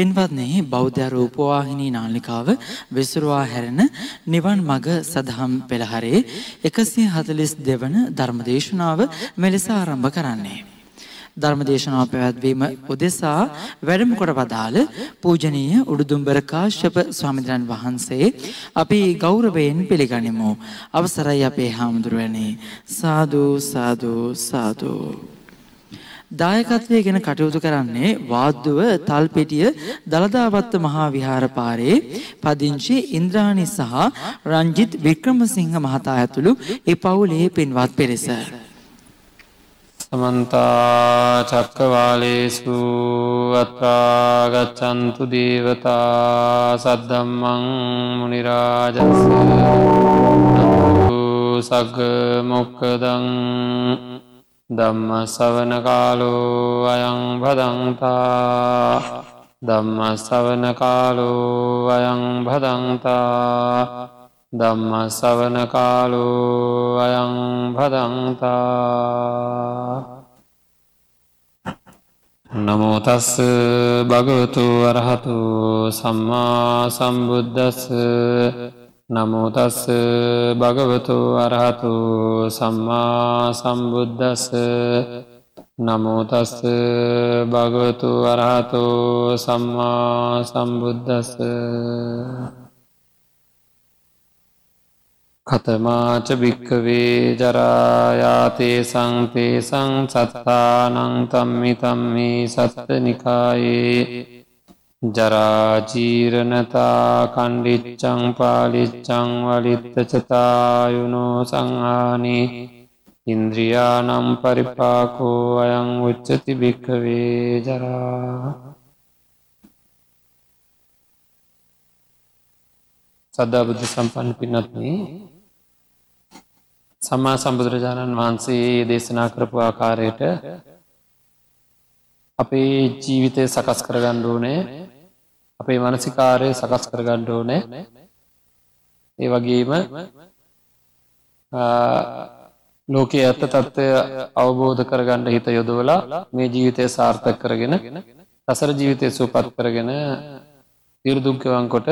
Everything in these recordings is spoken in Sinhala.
පින්වත්නේ බෞද්ධ රූපවාහිනී නාලිකාව විසුරුවා හැරෙන නිවන් මඟ සදහම් පෙළහරේ 142 වන ධර්මදේශනාව මෙලෙස ආරම්භ කරන්නේ. ධර්මදේශනාව පැවැත්වීම උදෙසා වැඩම කොට වදාළ පූජනීය උඩුදුම්බර කාශ්‍යප ස්වාමීන් වහන්සේ අපි ගෞරවයෙන් පිළිගනිමු. අවසරයි අපේ හාමුදුරුවනේ. සාදු සාදු සාදු දායකත්වය ගැන කටයුතු කරන්නේ වාද්දුව තල්පෙටිය දළදාවත්ත මහා විහාර පාරේ පදිංචි ඉන්ද්‍රාණි සහ රංජිත් වික්‍රමසිංහ මහතා ඇතුළු ඒ පවුලේ පින්වත් පිරිස. සමන්තා චක්කවාලේසු අත්‍රාගච්චන්තු දේවතා සද්දම්මං මුනිරාජස සග මොක්කදං ධම්ම සවන කාලෝ අයං භදන්තා ධම්ම සවන කාලෝ අයං භදන්තා ධම්ම සවන කාලෝ අයං භදන්තා නමෝතස්ස භගවතු අරහතු සම්මා සම්බුද්ධස්ස නමෝතස්ස භගවතු අරහතු සම්මා සම්බුද්ධස්ස නමෝතස්ස භගවතු අරහතු සම්මා සම්බුද්ධස්ස කතමාච භික්කවේ ජරායාතේ සංතේ සං සත්තානං තම්මි තම්මි සත්ත නිකායේ. ජරාජීරණතා කණ්ඩිච්චං පාලිච්චං වලිත්තචතායුනෝ සංහානි ඉන්ද්‍රියානම් පරිපාකෝ අයං උච්චති භික්කවේ ජරා සද්ධා බුද්ධ සම්පන්න පින්නත්න සම්මා සම්බුදුරජාණන් වහන්සේ දේශනා කරපු ආකාරයට අපේ ජීවිතය සකස් කරගණ්ඩුවනේ අපේ මනසිකාරය සකස් කරගණ්ඩ ඕනෑ. ඒ වගේම ලෝකයේ ඇත්ත තත්ත්වය අවබෝධ කරගණ්ඩ හිත යොදවලා මේ ජීවිතය සාර්ථක කරගෙන සසර ජීවිතය සූපත් කරගෙන තිරදුක්කවන් කොට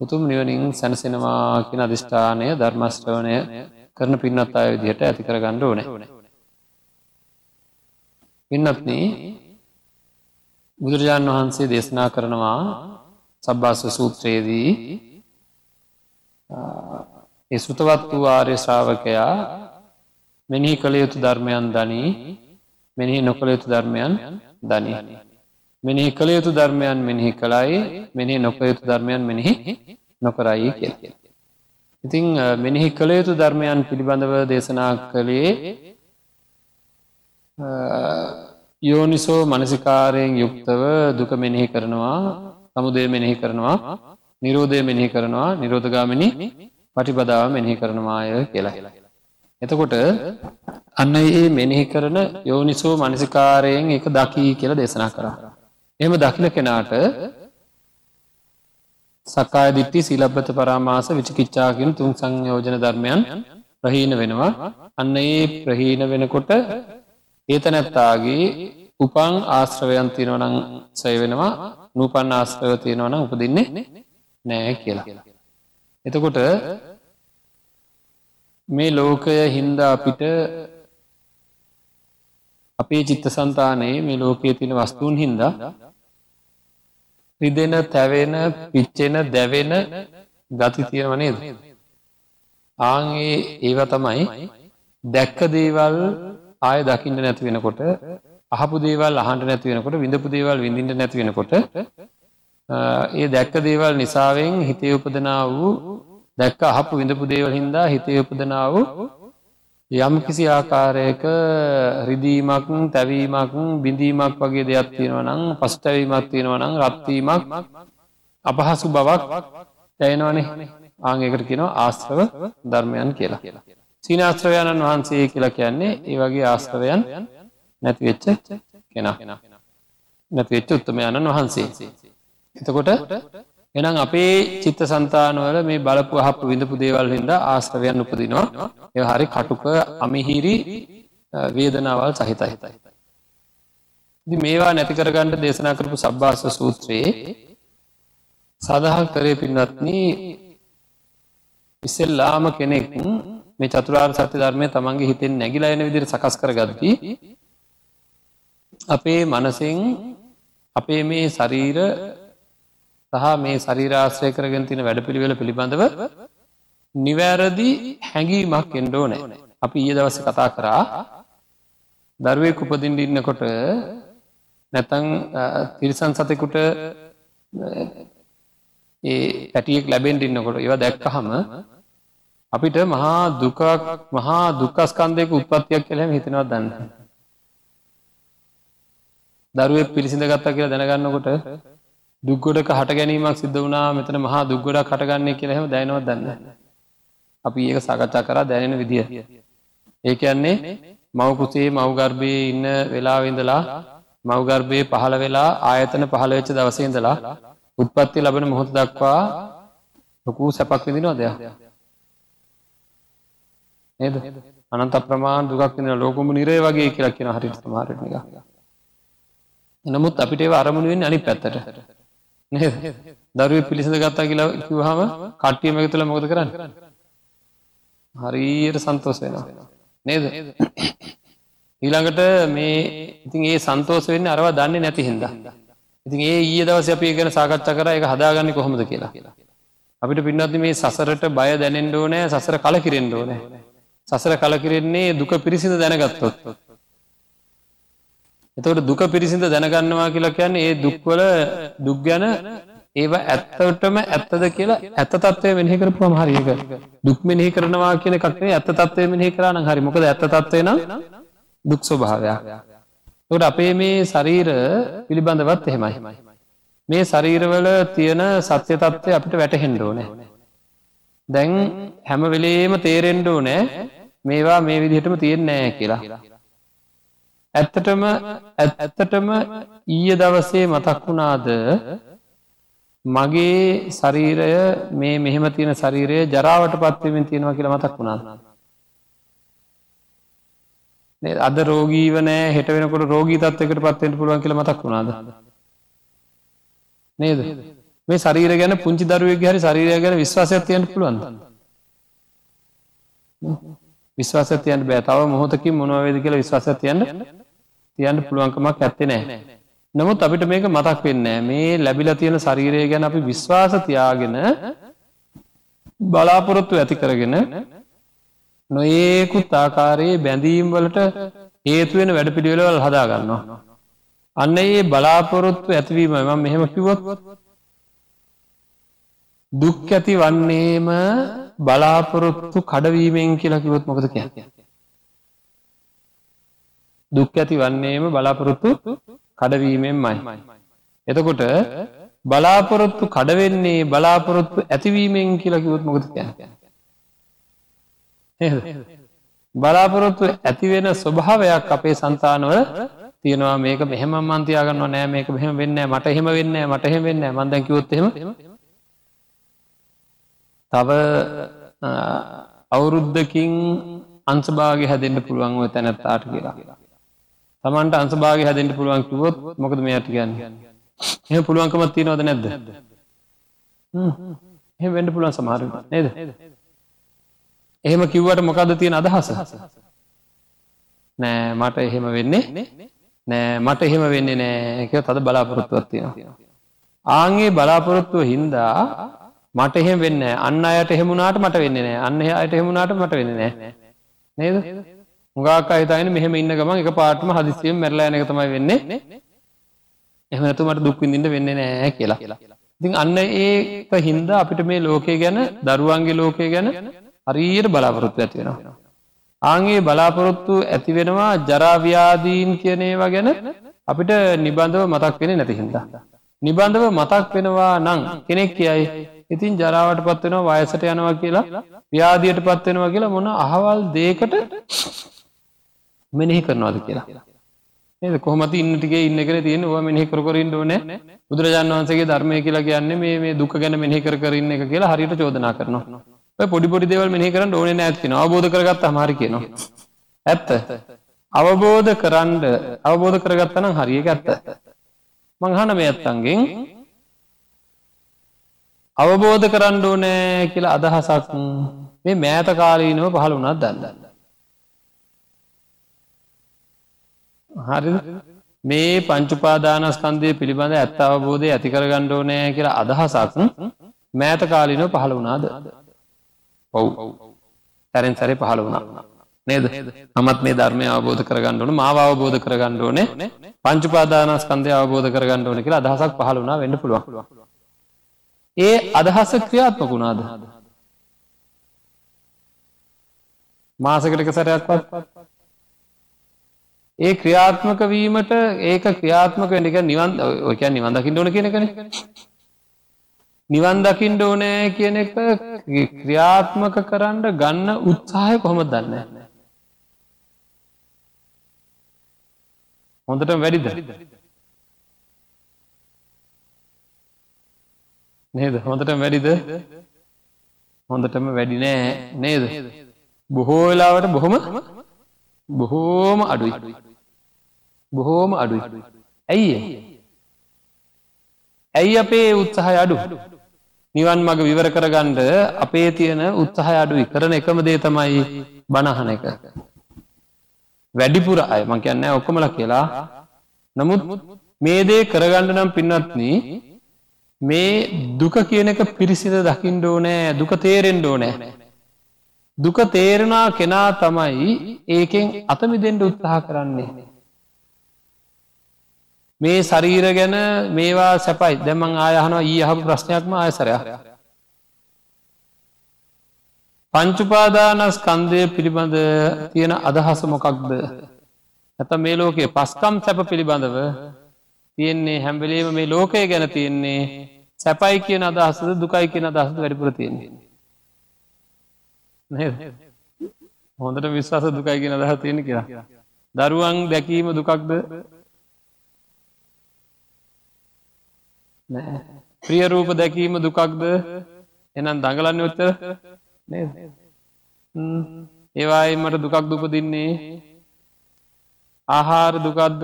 උතුම් නිවනින් සැනසෙනවා කියන අධිෂ්ඨානය ධර්මස්ට්‍රවනය කරන පින්නත් අය විදිහට ඇති කරගණ්ඩ ඕනේ. පින්නත්න බුදුරජාණන් වහන්සේ දේශනා කරනවා සබ්බාස්ව සූත්‍රයේදී ඒ සුතවත් වූ ආර්ය ශ්‍රාවකයා මෙනෙහි කළ යුතු ධර්මයන් දනී මෙනෙහි නොකළ යුතු ධර්මයන් දනී. මෙනෙහි කළ යුතු ධර්මයන් මෙනෙහි කළයි මෙනෙහි නොකළ යුතු ධර්මයන් මෙනෙහි නොකරයි කිය. ඉතිං මෙනෙහි කළ යුතු ධර්මයන් පිළිබඳව දේශනා කළේ යෝනිසෝ මනසිකාරයෙන් යුක්තව දුක මෙනෙහි කරනවා සමුදය මෙනෙහි කරනවා නිරෝධය මෙනෙහි කරනවා නිරෝධගාමිනි පටිපදාව මෙනෙහි කරනවාය කියලා. එතකොට අන්න ඒ මෙනෙහි කරන යෝනිසෝ මනසිකාරයෙන් එක දකී කියල දේශනා කර. එම දකින කෙනාට සකාය දිට්ටි සිලබ්බත පරාමාස විචිකිච්චාකින් තුන් සංයෝජන ධර්මයන් ප්‍රහීන වෙනවා අන්න ඒ ප්‍රහීන වෙනකොට ඒතනැත්තාගේ උපන් ආශ්‍රවයන් තියෙනවනං සය වෙනවා නූපන් ආශ්‍රව තියෙනවන උපදින්නේ නෑ කියලා. එතකොට මේ ලෝකය හින්දා අපිට අපේ චිත්ත සන්තානයේ මේ ලෝකයේ තියෙන වස්තුූන් හින්දා රිදෙන තැවෙන පිච්චෙන දැවෙන ගති තියෙනවනේද. ආගේ ඒව තමයි දැක්ක දේවල් ආය දකින්න නැති වෙනකොට අහපු දේවල් අහන්ට නැති වෙනකොට විඳපු දේවල් විඳින්ට නැති වෙනකොට ඒ දැක්ක දේවල් නිසාවෙන් හිතේ උපදනා වූ දැක්ක අහපු විඳපු දේවල් හින්දා හිතේ උපදනා වූ යම් කිසි ආකාරයක රිදීමක් තැවීමක් බිඳීමක් වගේ දෙයක් තියෙනවනං පස්ටැවීමක් තියෙනවනං රත්වීමක් අපහසු බවක් දැයනවනේ ආංගකට කියනවා ආස්ත්‍රව ධර්මයන් කියලා කියලා. සීනාශ්‍රවයණන් වහන්සේ කියලා කියන්නේ ඒ වගේ ආශ්‍රවයන් නැතිවෙච්ච කෙනා නැතිවෙච්ච උත්තමයණන් වහන්සේ. එතකොට එනම් අපේ චිත්ත සන්තානවල මේ බලපු හපු විඳපු දේවල් හිද ආශ්‍රවයන් උපදිනවා එ හරි කටුක අමිහිරි වේදනාවල් සහිත හිතයි. මේවා නැති කරගන්නට දේශනා කරපු සබ්භාස සූත්‍රයේ සඳහන් කරේ පින්නත්න ඉස්සෙල්ලාම කෙනෙක් මේ චතුරාර් සත්‍ය ධර්මය තමන්ගේ හිතෙන් නැගිලා එන විදිර සකස් කරගත්ති අපේ මනසිං අපේ මේ ශරීර සහ මේ ශරීරාශ්‍රය කරගෙන තින වැඩ පිළිවෙල පිළිබඳව නිවැරදි හැඟීමක් එන්ඩෝ නෑ අපි ඊය දවස කතා කරා දරුවෙක් උපදින්ට ඉන්නකොට නැතං තිරිසන් සතෙකුට ඒ පැටියෙක් ලැබෙන්ට ඉන්නකොට ඒවා දැක්කහම අපිට මහා දුකක් මහා දුක්කස්කන්දයක උත්පත්තියක් කළම හිතනවත් දන්න. දරුවෙක් පිරිසිඳ ගත්තා කියලා දැනගන්නකොට දුක්ගොඩක හට ගැනීමක් සිද්ධ වනා මෙතන මහා දුක්ගොඩක් කටගන්නේ කියලහෙම දැනවත් දන්න? අපි ඒක සාකච්ඡා කරා දැනෙන විදිහ ඒ කියන්නේ මවකුසේ මවගර්භය ඉන්න වෙලාවෙඳලා මවගර්භය පහළ වෙලා ආයතන පහළ වෙච්ච දවසේඳලා උත්පත්ති ලබන මොහොත දක්වා ලොකූ සැපක් විදිනවා දෙයක් නේද? අනන්ත ප්‍රමාණ දුක් වෙන ලෝකම නිරේ වගේ කියලා කියන හරි සමහරට එක නමුත් අපිට ඒව අරමුණුවෙන් අනි පැත්තට. නේද? දරුව පිළිසඳ ගත්තා කියලා කිවහම කට්ටියම එක තුළ මොකද කරන්න? හරියට සන්තෝස වෙනවා. නේද? ඊළඟට මේ ඉතින් ඒ සන්තෝස වෙන්න අරවා දන්නේ නැති හින්දා. ඉතින් ඒ ඊය දවස අපි ගැන සාකච්ඡා කර එක හදාගන්න කොහොමද කියලා. අපිට පින්නත්ති මේ සසරට බය දැනෙන්ඩෝ නෑ සසර කල කිරෙන්ඩෝ නෑ සසර කල කිරෙන්නේ දුක පිරිසිඳ දැනගත්තොත්. එතවට දුක පිරිසිඳ දැනගන්නවා කියලා කියන්නේ ඒ දුක්වල දුක් ගැන ඒව ඇත්තටම ඇත්තද කියලා ඇත්ත තත්වය මෙහි කරපු හරික දුක් මෙහි කරනවා කියන එකක්ේ ඇත්ත තත්වය මෙහි කරන හරි. මොකද ඇත්ත තත්වය නම් දුක් ස්වභාවයක්. ට අපේ මේ ශරීර පිළිබඳවත් එහෙමයි. මේ ශරීරවල තියෙන සත්‍ය තත්වය අපිට වැටහෙන්ඩෝ නෑ දැන් හැම වෙලේම තේරෙන්ඩෝ නෑ මේවා මේ විදිහටම තියෙන් නෑ කියලා. ඇත්තටම ඇත්තටම ඊය දවසේ මතක් වුණාද? මගේ ශරීරය මේ මෙහෙම තියෙන ශරීරය ජරාවට පත්වමින් තියෙනවා කියලා මතක් වුණාද? අද රෝගීව නෑ හෙට වෙනකොට රෝගී තත්වකට පත්වෙන්ට පුළුවන් කියල මතක් වුණාද? නේද? මේ ශරීර ගැන පුංචි දරුවෙක් හරි ශරීරය ගැන විශ්වාසයක් තියන්ට පුළුවන් විශ්වාසතියන්ට බෑ. තව මොහොතකින් මොනවේද කියලා විශ්වාසතියන්න තියන්න පුළුවන්කමක් ඇත්තේ නෑ. නමුත් අපිට මේක මතක් වෙන්න මේ ලැබිල තියෙන ශරීරය ගැන අපි විශ්වාස තියාගෙන බලාපොරොත්තු ඇති කරගෙන නොඒකුත් ආකාරයේ බැඳීම් වලට හේතුවෙන වැඩ පිළිවෙලවල් හදාගන්නවා. අන්න ඒ බලාපොරොත්තු ඇතිවීම ම මෙහෙම කිවොත් දුක් ඇති වන්නේම බලාපොරොත්තු කඩවීමෙන් කියලා කිවොත් මොකද කිය දුක් ඇති වන්නේම බලාපොරොත්තු කඩවීමෙන් මයි එතකොට බලාපොරොත්තු කඩවෙන්නේ බලාපොරොත්තු ඇතිවීමෙන් කියලා කිවොත් මොකද කිය බලාපොරොත්තු ඇතිවෙන ස්වභාවයක් අපේ සන්තානවල තියෙනවා. මේක මෙහම මන්තියාගන්න නෑ. මේක මෙහම වෙන්න මට එහෙම වෙන්න මට එහෙම වෙන්න මන්දැ කිවොත්හෙම තව අවුරුද්ධකින් අන්සභාග හැදෙන්ට පුළුවන් ඔය තැනැත්තාට කියලා. තමන්ට අන්සභාග හැදෙන්ට පුළුවන් කිවොත් මොකද මේ ඇති ගන්න එහ පුළුවන්කමත් තියනවද නැද්ද? එහ වෙන්ඩ පුළුවන් සමහර නේද? එහෙම කිව්වට මොකද තියෙන අදහස? නෑ මට එහෙම වෙන්නේ නෑ. මට එහෙම වෙන්නේ නෑ එක තද බලාපොරොත්තුවත් තියෙනවා. ආන්ගේ බලාපොරොත්තුව හින්දා මට එහෙම වෙන්න අන්න අයට හෙමුණට මට වෙන්න නෑ අන්න අයට හෙමුණට මට වෙන්න නෑ නේද? මුගක් අහිතයින මෙහෙම ඉන්න ගමන් එක පාටම හදිසියෙන් මැරලා යන එක තමයි වෙන්නේ. එහමනතු මට දුක්විඳින්ට වෙන්න නෑ කියලා. ඉතින් අන්න ඒක හින්දා අපිට මේ ලෝකය ගැන දරුවන්ගේ ලෝකය ගැන හරීයට බලාපොරොත්තු ඇති වෙනවා. ආගේ බලාපොරොත්තු ඇති වෙනවා ජරාව්‍යාදීන් කියනේවා ගැන අපිට නිබන්ධව මතක් වෙන නැතිහින්දා. නිබන්ධව මතක් වෙනවා නං කෙනෙක් කියයි ඉතින් ජරාවට පත්වෙනවා වයසට යනවා කියලා ව්‍යාදියට පත්වෙනවා කියලා මොන අහවල් දේකට මෙනෙහි කරනවාද කියලා. ඒ කොහමති ඉන්නටිගේ ඉන්නකර තියෙන ව මෙහි කරකරින් ඕන. බුදුරජාන් වන්සගේ ධර්මය කියලා කියන්නේ මේ දුක ගැන මෙහි කරන්න එක කියලා හරිට චෝදනා කරනවා. පොඩි පොඩි දෙවල් මෙහි කරන්න ඕන ඇතින අවබෝධ කරගත් හමරි කියනවා. ඇත්ත. අවබෝධ කරන්ඩ අවබෝධ කරගත්තනම් හරිය ඇත්ත. මංහන මේ ඇත්තන්ගෙන් අවබෝධ කරන්න ඕනෑ කියලා අදහසක් මේ මෑත කාලීනව පහළ වුණත් දන්න. හරි මේ පංචුපාදානස්කන්දය පිළිබඳ ඇත්ත අවබෝධය ඇතිකර ගණ්ඩෝ නෑ කියලා අදහසක් මෑත කාලිනව පහළ වුණාද? ඔව්. තැරෙන් සැරේ පහළ වුණා. නේද? නමත් මේ ධර්මය අවබෝධ කරගන්නඩුවන මාව අවබෝධ කරගන්න ඕනේ පංචුපාදානස්කන්දය අවබෝධ කරගන්න ඕන කියලා අදහසක් පහළ වුණා වෙන්න පුළුවන්. ඒ අදහස ක්‍රියාත්මක වුණාද? මාසකටක සැරයක්වත්? ඒ ක්‍රියාත්මක වීමට ඒක ක්‍රියාත්මක වෙනික නිවන් ඔක නිවන් දකිින් ඕන කියනකන නිවන් දකිින්ට ඕනෑ කියන එක ක්‍රියාත්මක කරන්න ගන්න උත්සාහය කොහොම දන්න? හොඳට වැඩිද? නේද? හොඳට වැඩිද? හොඳටම වැඩි නෑ. නේද? බොහෝ වෙලාවට බොහොම බොහෝම අඩුයි. බොහෝම අඩුයි. ඇයි ඇයි අපේ උත්සාහය අඩු? නිවන් මඟ විවර කරගණ්ඩ අපේ තියෙන උත්සාහය අඩුයි. කරන එකම දේ තමයි බණහන එක. වැඩිපුර අය මං කියන්න ඔක්කොමල කියලා. නමුත් මේ දේ කරගණ්ඩ නම් පින්නත්න මේ දුක කියන එක පිරිසිද දකිින්ඩෝ නෑ දුක තේරෙන්ඩෝ නෑ දුක තේරණා කෙනා තමයි ඒකෙන් අතමිදෙන්ට උත්සාහ කරන්නේ. මේ ශරීර ගැන මේවා සැපයි. දැමං ආයහනවා ඊ අහපු ප්‍රශ්නයක්ම ආයසරය පංචුපාදානස් කන්දය පිළිබඳ තියෙන අදහස මොකක්ද? ඇත මේ ලෝකයේ පස්කම් සැප පිළිබඳව තියෙන්නේ හැම්බලේම මේ ලෝකය ගැන තියෙන්නේ. සැපයි කියන අදහසද දුකයි කියන අදහස වැඩිපුර තියෙන්නේ? හොඳට විශ්වාස දුකයි කියන අදහ තියෙන කියලා. දරුවන් දැකීම දුකක්ද? ප්‍රිය රූප දැකීම දුකක්ද? එනම් දඟලන්න ඔත්තර ඒවායි මට දුකක් දුපදින්නේ. ආහාර දුකක්ද?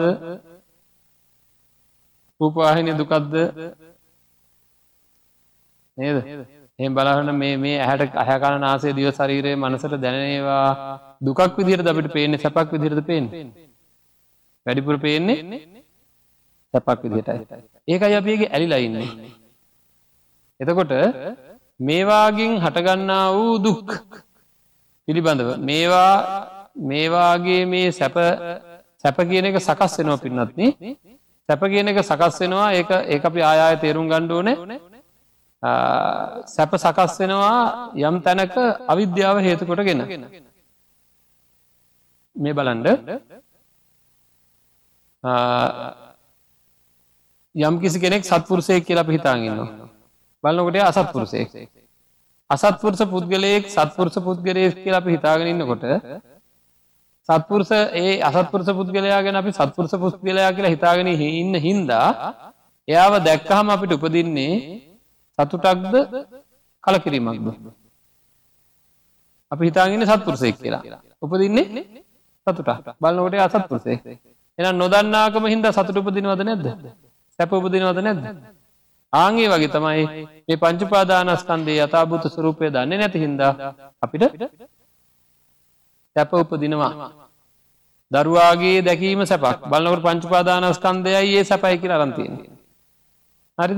රූපවාහිනය දුකක්ද? නේද? එ බලහන මේ මේ ඇහැට අහකන නාසේ දිව ශරීරය මනසට දැනේවා දුකක් විදිහට අපිට පේන්නේ? සැපක් විදිරද පේෙන් වැඩිපුර පේන්නේ? සැපක් විදිහටයි. ඒකයි අපගේ ඇලිලයින්නේ එතකොට මේවාගෙන් හටගන්නා වූ දුක් පිළිබඳව මේවා මේවාගේ මේ සැප සැප කියන එක සකස් වෙනවා පින්නත්න සැප කියන එක සකස් වෙනවා. ඒ ඒ අපි ආය තේරුම් ගණ්ඩෝනේ සැප සකස් වෙනවා යම් තැනක අවිද්‍යාව හේතුකොට ගෙන මේ බලන්ඩ යම් කිසි කෙනෙක් සත්පුරුසය කියලා හිතාගන්න බලන්නකොට අසත්පුරුසය අසත්පුරුස පුද්ගලයෙක් සත්පුරුස පුද්ගලය කියලා අපි හිතාගෙනන්නකොට සත්පුරුස ඒ අසත්පුරුස පුද්ගලයා ගැන අපි සත්පුරුස පුද්ගලයා කියලා හිතාගෙන ඉන්න හින්දා එයාව දැක්කහම අපිට උපදින්නේ සතුටක්ද කලකිරීමක්ද? අපි හිතාගෙන සත්පුරුසෙක් කියලා. උපදින්නේ සතුට බලනකොට අසත්පුරුසේ එන නොදන්නාකම හින්ද සතුට උපදිනවද නැද්ද? සැප උපදිනවද නැද්ද? ආගේ වගේ තමයි මේ පංචුපාදානස්කන්දේ යථභූත ස්වරූපය දන්නේ නැති හින්දා අපිට සැප උපදිනවා. දරුවාගේ දැකීම සැපක්. බලනකට පංචුපාදානස්කන්දයයි ඒ සැපයි කියලා අරන්තියෙන හරි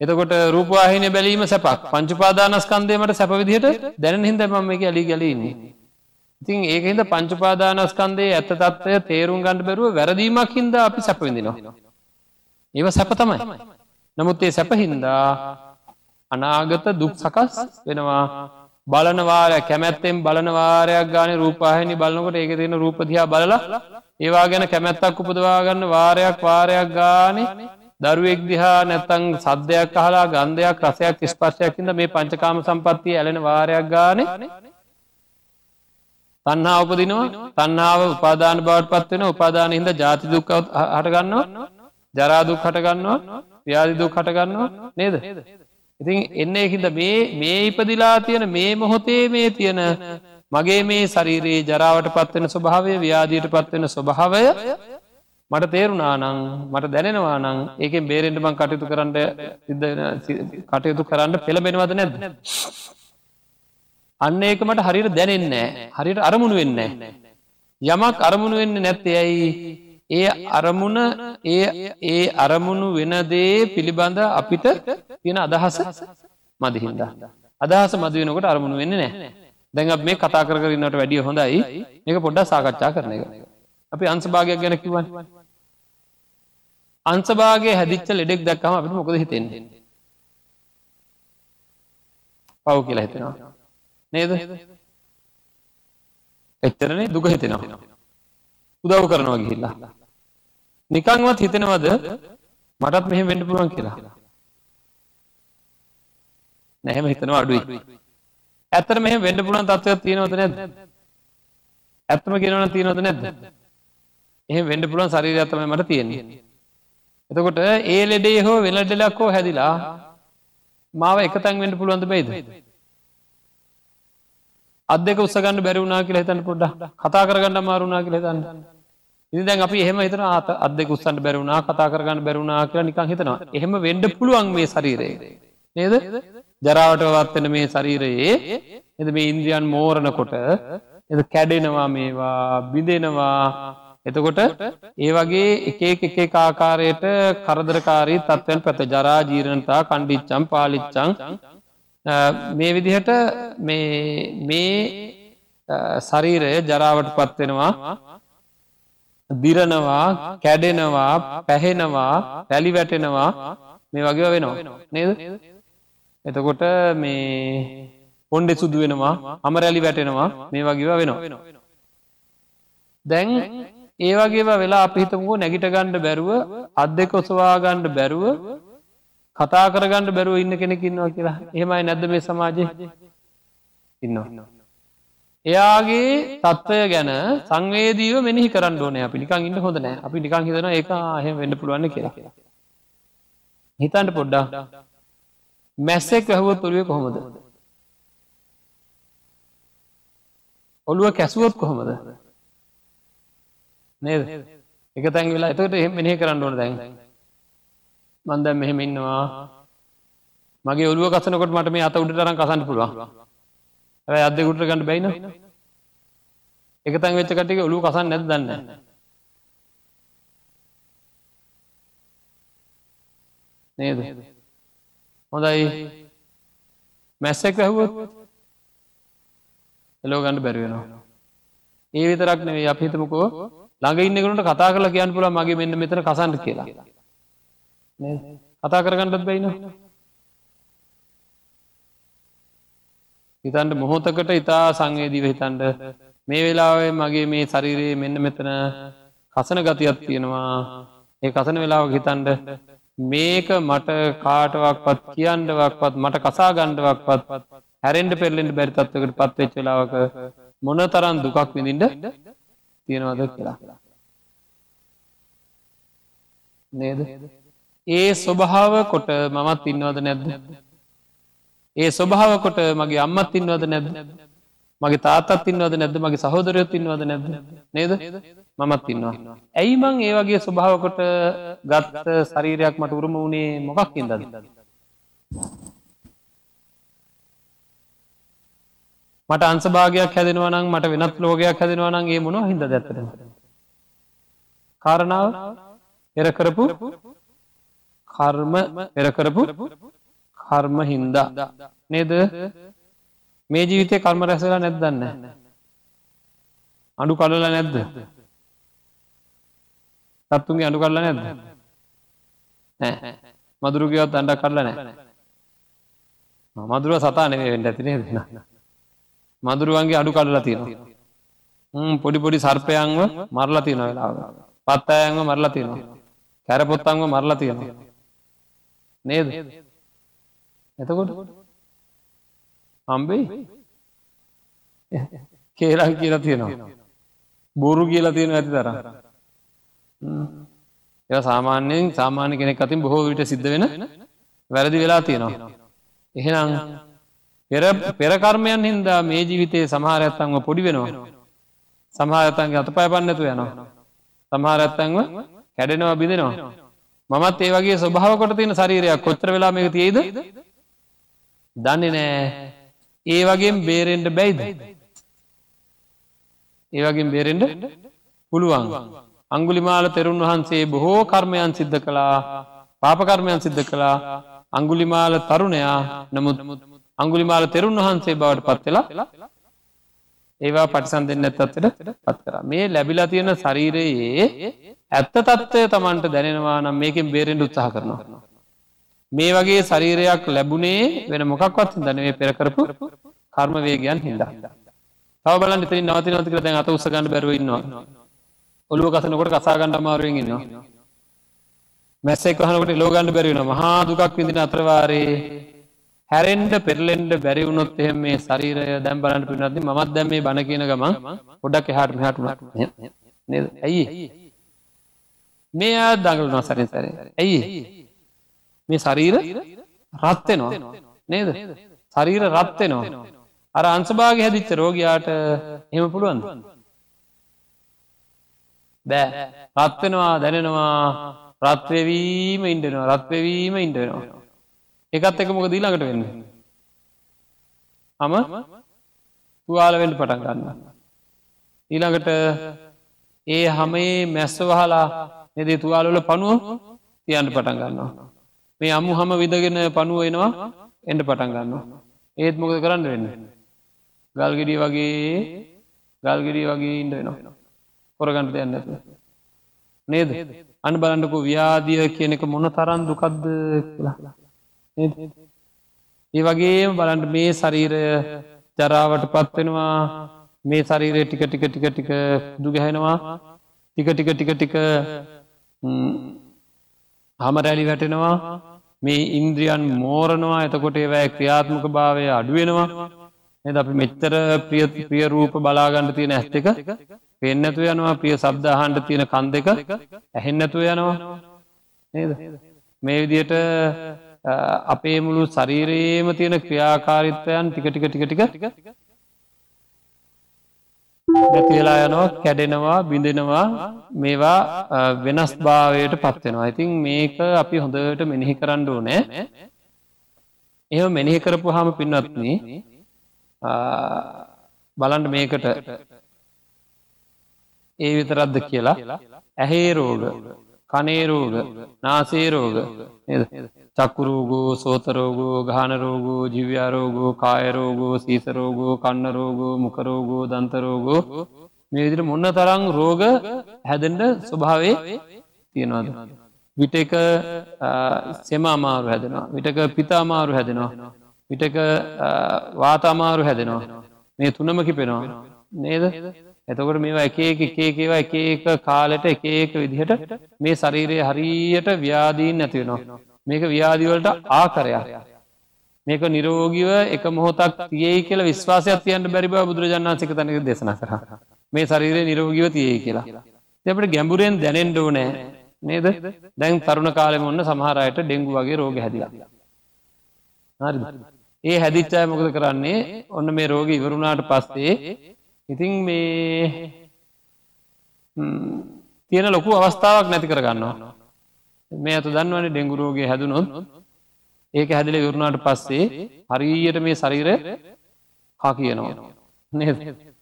එතකොට රූපවාහිනය බැලීම සැපක්. පංචුපාදානස්කන්දයමට සැප විදිහට දැන හිද මම එක ඇලි ගැලීන්නේ ඉතින් ඒකහිද පංචුපාදානස්කන්දේ ඇත තත්වය තේරුම් ගණඩ බැරුව වැරදීමක් හින්ද අපි සැපවිදිනවා ඒව සැප තමයි. නමුත් ඒ සැපහින්දා අනාගත දුක් සකස් වෙනවා. බලනවාරය කැමැත්තෙන් බලනවාරයක් ගාන රූපාහිනි බලන්නකොට ඒක තියෙන රූපදිහා බලලා ඒවා ගැන කැමැත්තක් උපදවාගන්න වාරයක් වාරයක් ගානේ දරුවෙක් දිහා නැත්තං සද්ධයක් අහලා ගන්ධයක් රසයක් ස්පර්ශයක්කින්ද මේ පංචකාම සම්පත්තිය ඇලෙන වාරයක් ගාන තන්හා උපදිනවා. තන්නාව උපාදාන බවට පත්වෙන උපාදාන හිද ජාති දුක් හටගන්නවා ජරාදුක් හටගන්නවා ව්‍යාධිදුක් හටගන්නවා නේද? ඉතින් එන්න එහිද මේ මේ ඉපදිලා තියෙන මේ මොහොතේ මේ තියෙන මගේ මේ ශරීරයේ ජරාවට පත්වෙන ස්වභාවය ව්‍යාදීයට පත්වෙන ස්වභාවය මට තේරුණා නං මට දැනෙනවා නං ඒකෙන් බේරෙන්ටමං කටයුතු කරන්න කටයුතු කරන්න පෙළබෙනවද නැද අන්න ඒක මට හරිට දැනෙන්නේ හරිට අරමුණු වෙන්න යමක් අරමුණු වෙන්න නැත්තේ ඇයි? ඒ අරමුණ ඒ ඒ අරමුණු වෙනදේ පිළිබඳ අපිට තියෙන අදහස මදිහින්ද? අදහස මද වෙනකොට අරමුණු වෙන්න නෑ දැඟ මේ කතා කරන්නට වැඩිය හොඳයි. මේක පොඩ්ඩ සාකච්ඡා කරන එක. අපි අන්සභාගයක් ගැන කිවන් අන්සභාගේ හැදිච්ච ලෙඩෙක් දක්කම අපිට මොකද හිතෙන්නේ? පව් කියලා හිතෙනවා. නේද? එච්චරනේ දුක හිතෙනවා. උදව් කරනවා ගිහිල්ලා. නිකංවත් හිතෙනවද මටත් මෙහෙ වෙන්ඩ පුළුවන් කියලා? නැහෙම හිතනවා අඩුයි. ඇත්තර මෙහ වෙන්ඩ පුලන් තත්වයක් තියෙනවද නැද ඇත්තම කියෙනවන තියෙනවද නැද්ද? එහ වෙන්ඩ පුලන් සරීර ඇතම මට තියෙන්නේ. එතකොට ඒ ලෙඩේ හෝ වෙලඩලක් හෝ හැදිලා මාව එක තැන් වෙන්ඩ පුළුවන්ද බයිද අදක උත්සගන්න බැරිවුණනා කියලා හිතන්න පොඩ්ඩ කතා කරගන්න මාරුණනා කියලා හිතන්න. ඉතින් අපි එහෙම හිතන ආත අදක උත්සන්ට බැරුණා කතා කරගන්න බැරුණා කියලා නිකන් හිතනවා. එහෙම වෙන්ඩ පුළුවන් මේ ශරීරයේ. නේද? ජරාවට වත්වෙන මේ ශරීරයේ එද මේ ඉන්ද්‍රියන් මෝරණ කොට එද කැඩෙනවා මේවා බිඳෙනවා. එතකොට ඒ වගේ එක එක ආකාරයට කරදරකාරී තත්වයන් පැත ජරා ජීරණතා කණ්ඩිච්චම් පාලිච්චං මේ විදිහට මේ ශරීරය ජරාවට පත්වෙනවා දිරනවා කැඩෙනවා පැහෙනවා පැලි වැටෙනවා. මේ වගේ වෙනවා. නේද? එතකොට මේ පොන්්ඩෙ සුදු වෙනවා අමරැලි වැටෙනවා. මේ වගේව වෙනවා. දැන් ඒ වගේ වෙලා අපිහිතමුකෝ නැගිට ගණ්ඩ බැරුව අත් දෙක ඔසවා ගණ්ඩ බැරුව කතා කරගණ්ඩ බැරුව ඉන්න කෙනෙකින්නවා කියලා. එහෙමයි නැද්ද මේ සමාජය ඉන්නවා. එයාගේ තත්ත්වය ගැන සංවේදීව මෙනිහි කරන්න ඕනය අපි. නිකං ඉන්න හොඳ නෑ. අපි නිකං හිතන එක අහෙම වෙන්න පුළුවන්න කියලා. හිතන්ට පොඩ්ඩා මැස්සෙක් වැැහුවොත් ඔළුව කොහොමද? ඔළුව කැසුවොත් කොහොමද? නේද? එක තැන් වෙලා එතකට එහෙම මෙනෙහි කරන්න ඕන දැන්. මන්ද මෙහෙම ඉන්නවා. මගේ ඔළුව කසනකොට මට මේ අත උඩ තරම් කසන්න පුළුවන්. ඇ අද ගුට ගන්න බයින. එක තැන් වෙච්ච කටික ඔලු කසන් නැද දන්න නේද? හොඳයි. මැස්සෙක් වැැහුව එලෝ ගණඩ බැරිවෙනවා ඒ විතරක් නෙවේ අපිතමකෝ ළඟ ඉන්නකට කතා කරලා කියන්න පුළ මගේ මෙන්න මෙතන කසන්ට කියලා. කතා කරගන්නත් බයිනවා හිතන්ට මොහොතකට ඉතා සංවේදීව හිතන්ඩ මේ වෙලාවේ මගේ මේ ශරීරයේ මෙන්න මෙතන කසන ගතියක් තියෙනවා. ඒ කසන වෙලාව හිතන්ඩ මේක මට කාටවක්පත් කියන්ඩවක්පත් මට කසා ගණ්ඩවක්පත් හැරෙන්ඩ පෙරලෙන්ට බැරිතත්වකට පත්වෙච් වෙලාවක මොන තරන් දුකක් විඳින්ට තියෙනවද කියලා. නේද? ඒ ස්වභාව කොට මමත් ඉන්නවද නැද්ද? ඒ ස්වභාවකොට මගේ අම්මත් ඉන්නවද නැද්ද? මගේ තාතත් ඉන්නවද නැද්ද? මගේ සහෝදරයොත් ඉන්නවද නැද්ද? නේද? මමත් ඉන්නවා. ඇයි මං ඒ වගේ ස්වභාවකොට ගත්ත ශරීරයක් මට උරුම වුණේ මොකක් ඉදද මට අන්සභාගයක් හැදෙනවා නම් මට වෙනත් ලෝකයක් හැදෙනවා නම් ඒ මොනවා හිද ඇත්තට කාරණාව? එරකරපු කර්ම එරකරපු කර්ම හින්දා. නේද? මේ ජීවිතය කර්ම රැසලා නැද්දන්න අඩු කලලා නැද්ද? සත්තුන්ගේ අඩු කරලා නැද්ද? මදුරුගවත් අන්ඩ කරලා නෑ මදුරුව සතා නෙවේ වෙන්ඩ ඇතිනේ දෙෙන මදුරුවන්ගේ අඩු කල්ලා තියෙනවා. පොඩි පොඩි සර්පයන්ව මරලා තියෙන වෙලාව පත්තයන්ව මරලා තියෙනවා. කැරපොත්තන්ව මරලා තියෙනවා. නේද? එතකොට? හම්බේ කේරං කියලා තියෙනවා. බොරු කියලා තියෙන ඇති තර ඒ සාමාන්‍යයෙන් සාමාන්‍ය කෙනෙක් අතින් බොහෝ විට සිද්ධ වෙන වැරදි වෙලා තියෙනවා. එහෙනම් පෙරකර්මයන් හින්දා මේ ජීවිතයේ සමහරඇත්තන්ව පොඩි වෙනවා. සමහරත්තන්ගේ අත පය පන්නතු යනවා. සමහරත්තන්ව කැඩෙනවා බිඳෙනවා. මමත් ඒ වගේ ස්වභාවකොට තියෙන ශරීරයක් කොච්චර වෙලා මේක තියේද? දන්නේ නෑ. ඒ වගේ බේරෙන්ඩ බැයිද? ඒ වගේ බේරෙන්ඩ පුළුවන්. අංගුලිමාල තෙරුන් වහන්සේ බොහෝ කර්මයන් සිද්ධ කළා පාපකර්මයන් සිද්ධ කළා. අංගුලිමාල තරුණයා නමුත් අංගුලිමාල තෙරුන් වහන්සේ බවට පත්වෙලා ඒවා පටිසන් දෙන්න ඇත්තත්තට පත් කර. මේ ලැබිලා තියෙන ශරීරයේ ඇත්ත තත්ත්වය තමන්ට දැනෙනවා නම් මේකෙන් බේරෙන්ට උත්සාහ කරනවා. මේ වගේ ශරීරයක් ලැබුණේ වෙන මොකක්වත් දනවේ පෙරකරපු කර්ම වේගයන් හින්දා. තව බලන් ඉතින් නවති නතික දැන් අත උසගන්න බැරුවන්නවා ඔළුව කසනකොට කසාගණ්ඩ අමාරුවෙන් ඉන්නවා. මැස්සෙක් වහනකොට ලෝගණ්ඩ බැරිවෙන මහා දුකක් විදින අත්‍රවාරයේ හැරෙන්ඩ පෙරලෙන්ඩ බැරිවුණොත් එහෙම මේ ශරීරය දැම් බලන්න පිනත්ති මත් දැම මේ බණ කියන ගමන් පොඩක් එහාට හට ඇයි මේ ආ දඟලනවා සරින් සැර. ඇයි මේ ශරීර රත්වෙනවා නේද? ශරීර රත්වෙනවා අර අන්සභාග හැදිච්ච රෝගයාට එම පුළුවන්ද? බෑ. රත්වෙනවා දැනෙනවා රත්වවීම ඉන්ඩනවා රත්වවීම ඉන්ඩනවා එකත් එක මොක දීලාකට වෙන්න? අම තුවාලවෙන්ට පටන් ගන්න ඊළඟට ඒ හමේ මැස්ස වහලා එදේ තුවාලවල පනුව තියන්ට පටන් ගන්නවා. මේ අම්මු හම විදගෙන පනුව එනවා එන්ඩ පටන් ගන්නවා. ඒත් මොකද කරන්න වෙන්න? ගල්ගෙඩිය වගේ ගල්ගෙඩිය වගේ ඉන්ඩ වෙනවා. කොරගන්ට දෙයන්න නේද? අන බලන්නකු ව්‍යාදිය කියන එක මොන තරන් දුකක්ද කියලා. ඒ වගේම බලන්ට මේ ශරීරය ජරාවට පත්වෙනවා මේ ශරීරය ටික ටික ටික ටික දුගැහෙනවා ටික ටික ටික ටික හම රැලි වැටෙනවා. මේ ඉන්ද්‍රියන් මෝරනවා. එතකොට ඒවැය ක්‍රියාත්මක භාවය අඩුවෙනවා එද අපි මෙච්චර ප්‍රිය ප්‍රිය රූප බලාගණ්ඩ තියෙන ඇස් එක පෙන්නතු යනවා. ප්‍රිය සබ්දාහන්ට තියෙන කන් දෙක ඇහෙන්නතු යනවා. නේද? මේ විදියට අපේ මුළු ශරීරයේම තියෙන ක්‍රියාකාරිත්වයන් ටික ටික ටික ටික නැතිවෙලා යනවා කැඩෙනවා බිඳෙනවා. මේවා වෙනස් භාවයට පත්වෙනවා ඉතින් මේක අපි හොඳට මෙනෙහි කරන්න ඕනෑ. එහම මෙනෙහි කරපු හාම පින්නත්න බලන්ඩ මේකට. ඒ විතරද්ද කියලා. ඇහේ රෝග කනේරෝග නාසේරෝග චක්කුරෝගෝ සෝතරෝගෝ ගානරෝගෝ ජිව්‍යාරෝගෝ කායරෝගෝ සීසරෝගෝ කන්නරෝගෝ මුකරෝගෝ දන්තරෝගෝ මේ විදිට මොන්න තරං රෝග හැදෙන්ඩ ස්වභාවේ තියෙනවාද. විටක සෙමාමාරු හැදෙනවා. විටක පිතාමාරු හැදෙනවා. විටක වාතාමාරු හැදෙනවා. මේ තුනම කිපෙනවා. නේද? එතකොට මේවා එක එක එකේකේවා එක ඒක කාලෙට එක ඒක විදිහට මේ ශරීරය හරියට ව්‍යාදීන් නැතිවෙනවා මේක ව්‍යාදිවලට ආකරයක්. මේක නිරෝගිව එක මොහොතක් තියයි කියලා විශ්වාසයක් තියන්න බැරි බව බුදුරජාණන් වහන්සේ තැනක දේශනා කරා. මේ ශරීරය නිරෝගිව තියයි කියලා. අපට ගැඹුරෙන් දැනෙන්න ඕනෑ නේද? දැන් තරුණ කාලෙම ඔන්න සමහර අයට ඩෙංගු වගේ රෝග හැදිලා. හරි ඒ හැදිච්චාය මොකද කරන්නේ? ඔන්න මේ රෝග ඉවරුණාට පස්සේ ඉතින් මේ තියෙන ලොකු අවස්ථාවක් නැති කරගන්නවා. මේ ඇතු දන්නවන ඩෙංගුරෝගේ හැදුනොත්. ඒක හැදිල යුරුණාට පස්සේ හරියට මේ ශරීර හා කියනවා.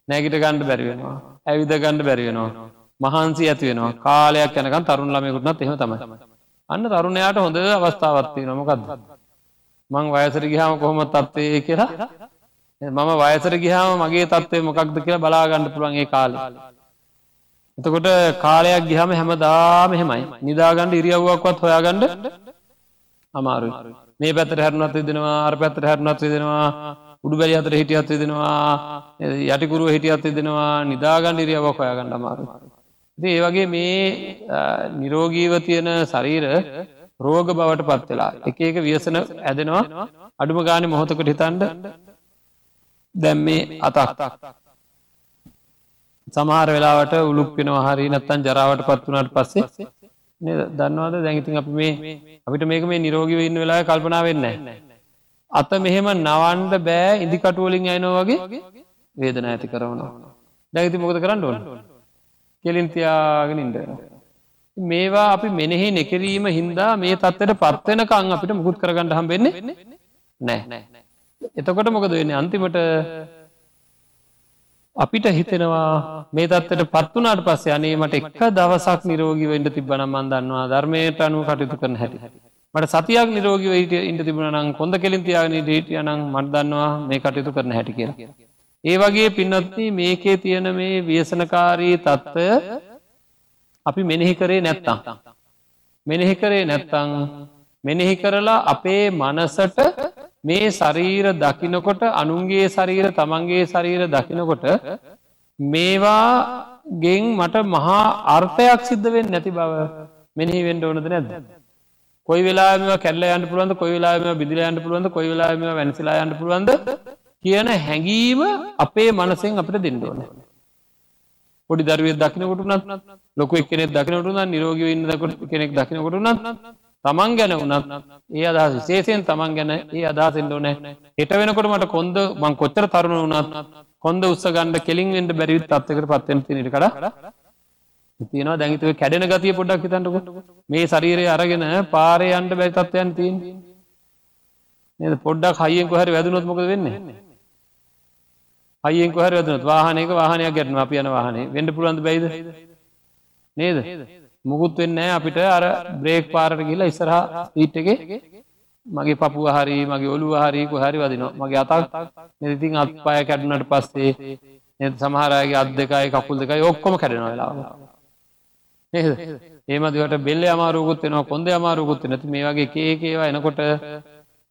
නැගිට ගණ්ඩ බැරිවෙනවා ඇවිද ගණ්ඩ බැරිවෙනවා මහන්සි ඇති වෙනවා. කාලයක් යනකන් තරුණ ළමයකුටනත් එහෙම තමයි. අන්න තරුණයාට හොඳ අවස්ථාවත්ති නොමකක්ද මං වයසර ගිහාම කොහොම තත්වේ කියලා? මම වයසර ගිහාම මගේ තත්වය මොකක්ද කියලා බලාගණ්ඩ පුළුවන්ගේ කාලේ. එතකොට කාලයක් ගිහම හැමදාම එහෙමයි. නිදාගණ්ඩ ඉරියව්වක්වත් හොයාගණ්ඩ අමාරු මේ පැතර හැරුණත් දෙනවා අර පැතර හැරුණත් දෙනවා උඩු බැලි අතර හිටියත් දෙනවා යටිකුරුව හිටියත් දෙනවා නිදාගණ්ඩ ඉරියව්වක් හොයාගණ්ඩ අමාරු ඒ වගේ මේ නිරෝගීව තියෙන ශරීර රෝග බවට පත් වෙලා එක එක වියසන ඇදෙනවා. අඩුම ගාන මොහොතකට හිතන්ඩ දැම් මේ අතක්. සමහර වෙලාවට උළුක්ෙනවා හරි නත්තන් ජරාවට පත් වනට පස්සේ දන්නවාද? දැඟඉතින් අප මේ අපිට මේක මේ නිරෝගි වෙන්න වෙලා කල්පනා වෙන්න අත මෙහෙම නවන්ඩ බෑ ඉදිකටුවලින් අයනෝ වගේ වේදන ඇති කරවනවා දැගති මොකද කරන්න ඕන? කෙලින් තියාගෙන ඉන්ඩනවා මේවා අපි මෙනෙහි නෙකිරීම හින්දා මේ තත්වට පත්වෙනකං අපිට මුකුත් කරගන්න හම්බෙන්නේ නෑ එතකොට මොකද වෙන්නේ? අන්තිමට අපිට හිතෙනවා මේ තත්වට පත්වනාට පස්සේ අනේ මට එක්ක දවසක් නිරෝගී වෙන්ඩ තිබන මන්දන්නවා ධර්මයට අනුව කටයුතු කරන හැටි. මට සතියක් නිරෝගී වෙයිට ඉට තිබුණනම් කොඳ කෙලින් තියාගෙන ඩේටිය නම් මටදන්නවා මේ කටයුතු කරන හැටි කියලා. ඒ වගේ පින්නත්ති මේකේ තියෙන මේ ව්‍යසනකාරී තත්ත්වය අපි මෙනෙහි කරේ නැත්තම්. මෙනෙහි කරේ නැත්තං මෙනෙහි කරලා අපේ මනසට මේ ශරීර දකිනකොට අනුන්ගේ ශරීර තමන්ගේ ශරීර දකිනකොට මේවා ගෙන් මට මහා අර්ථයක් සිද්ධවෙන් නැති බව මෙනෙහි වෙන්ඩ ඕනද නැද කොයි වෙලාම කැල්ල යන්න පුළුවන්ද? කොයි වෙලාම බිදිල යන්න පුළුවන්ද? කොයි වෙලාම වැනිසිලා යන්න පුළුවන්ද? කියන හැඟීම අපේ මනසෙන් අපට දෙන්නඩෝන පොඩි දරුවේ දකිනකොටුනත් ලොක කෙනෙක් දකිනටුන නිරෝගව ඉන්නකොට කෙනෙක් දකිනකොටුනත් තමන් ගැන වනත් ඒ අදහ විශේෂයෙන් තමන් ගැන ඒ අදහසෙන්ට ඕනෑ. හෙට වෙනකොට මට කොන්ද මං කොච්චර තරුණ වනත් කොන්ද උත්ස ගණඩ කෙලින්ෙන්ට බැරිවිත් අත්තකට පත්වෙන නිට කර තියෙනවා. දැඟිතුව කැඩෙන ගතිය පොඩ්ඩක් හිතන්නකොට මේ ශරීරය අරගෙන පාරය අන්ට බැරි තත්වයන් තින් නද? පොඩ්ඩක් හයියෙන් කොහරි වැදුනොත් මොකද වෙන්නේ? හයියෙන් කොහර වැදුනොත් වාහනයක වාහනයක් ගැටන අප යන වාහනේ. වෙන්ඩ පුළන්ද බයිද? නේද? මුකුත් වෙන්න අපිට. අර බ්‍රේක් පාරට කියලා ඉස්සරහ ඊට් එක මගේ පපුුව හරි මගේ ඔලු හරිකු හරි වදිනවා. මගේ අතක් ඉතින් අත් පාය කැඩුනට පස්සේ සමහරගේ අත් දෙකයි කකුල් දෙකයි ඔක්කොම කැඩෙන වෙලාව ඒමදිවට බෙල්ල අමාරුකුත් වෙනවා කොන්ද අමාරුකුත් නැති මේ වගේ කේකේවා එනකොට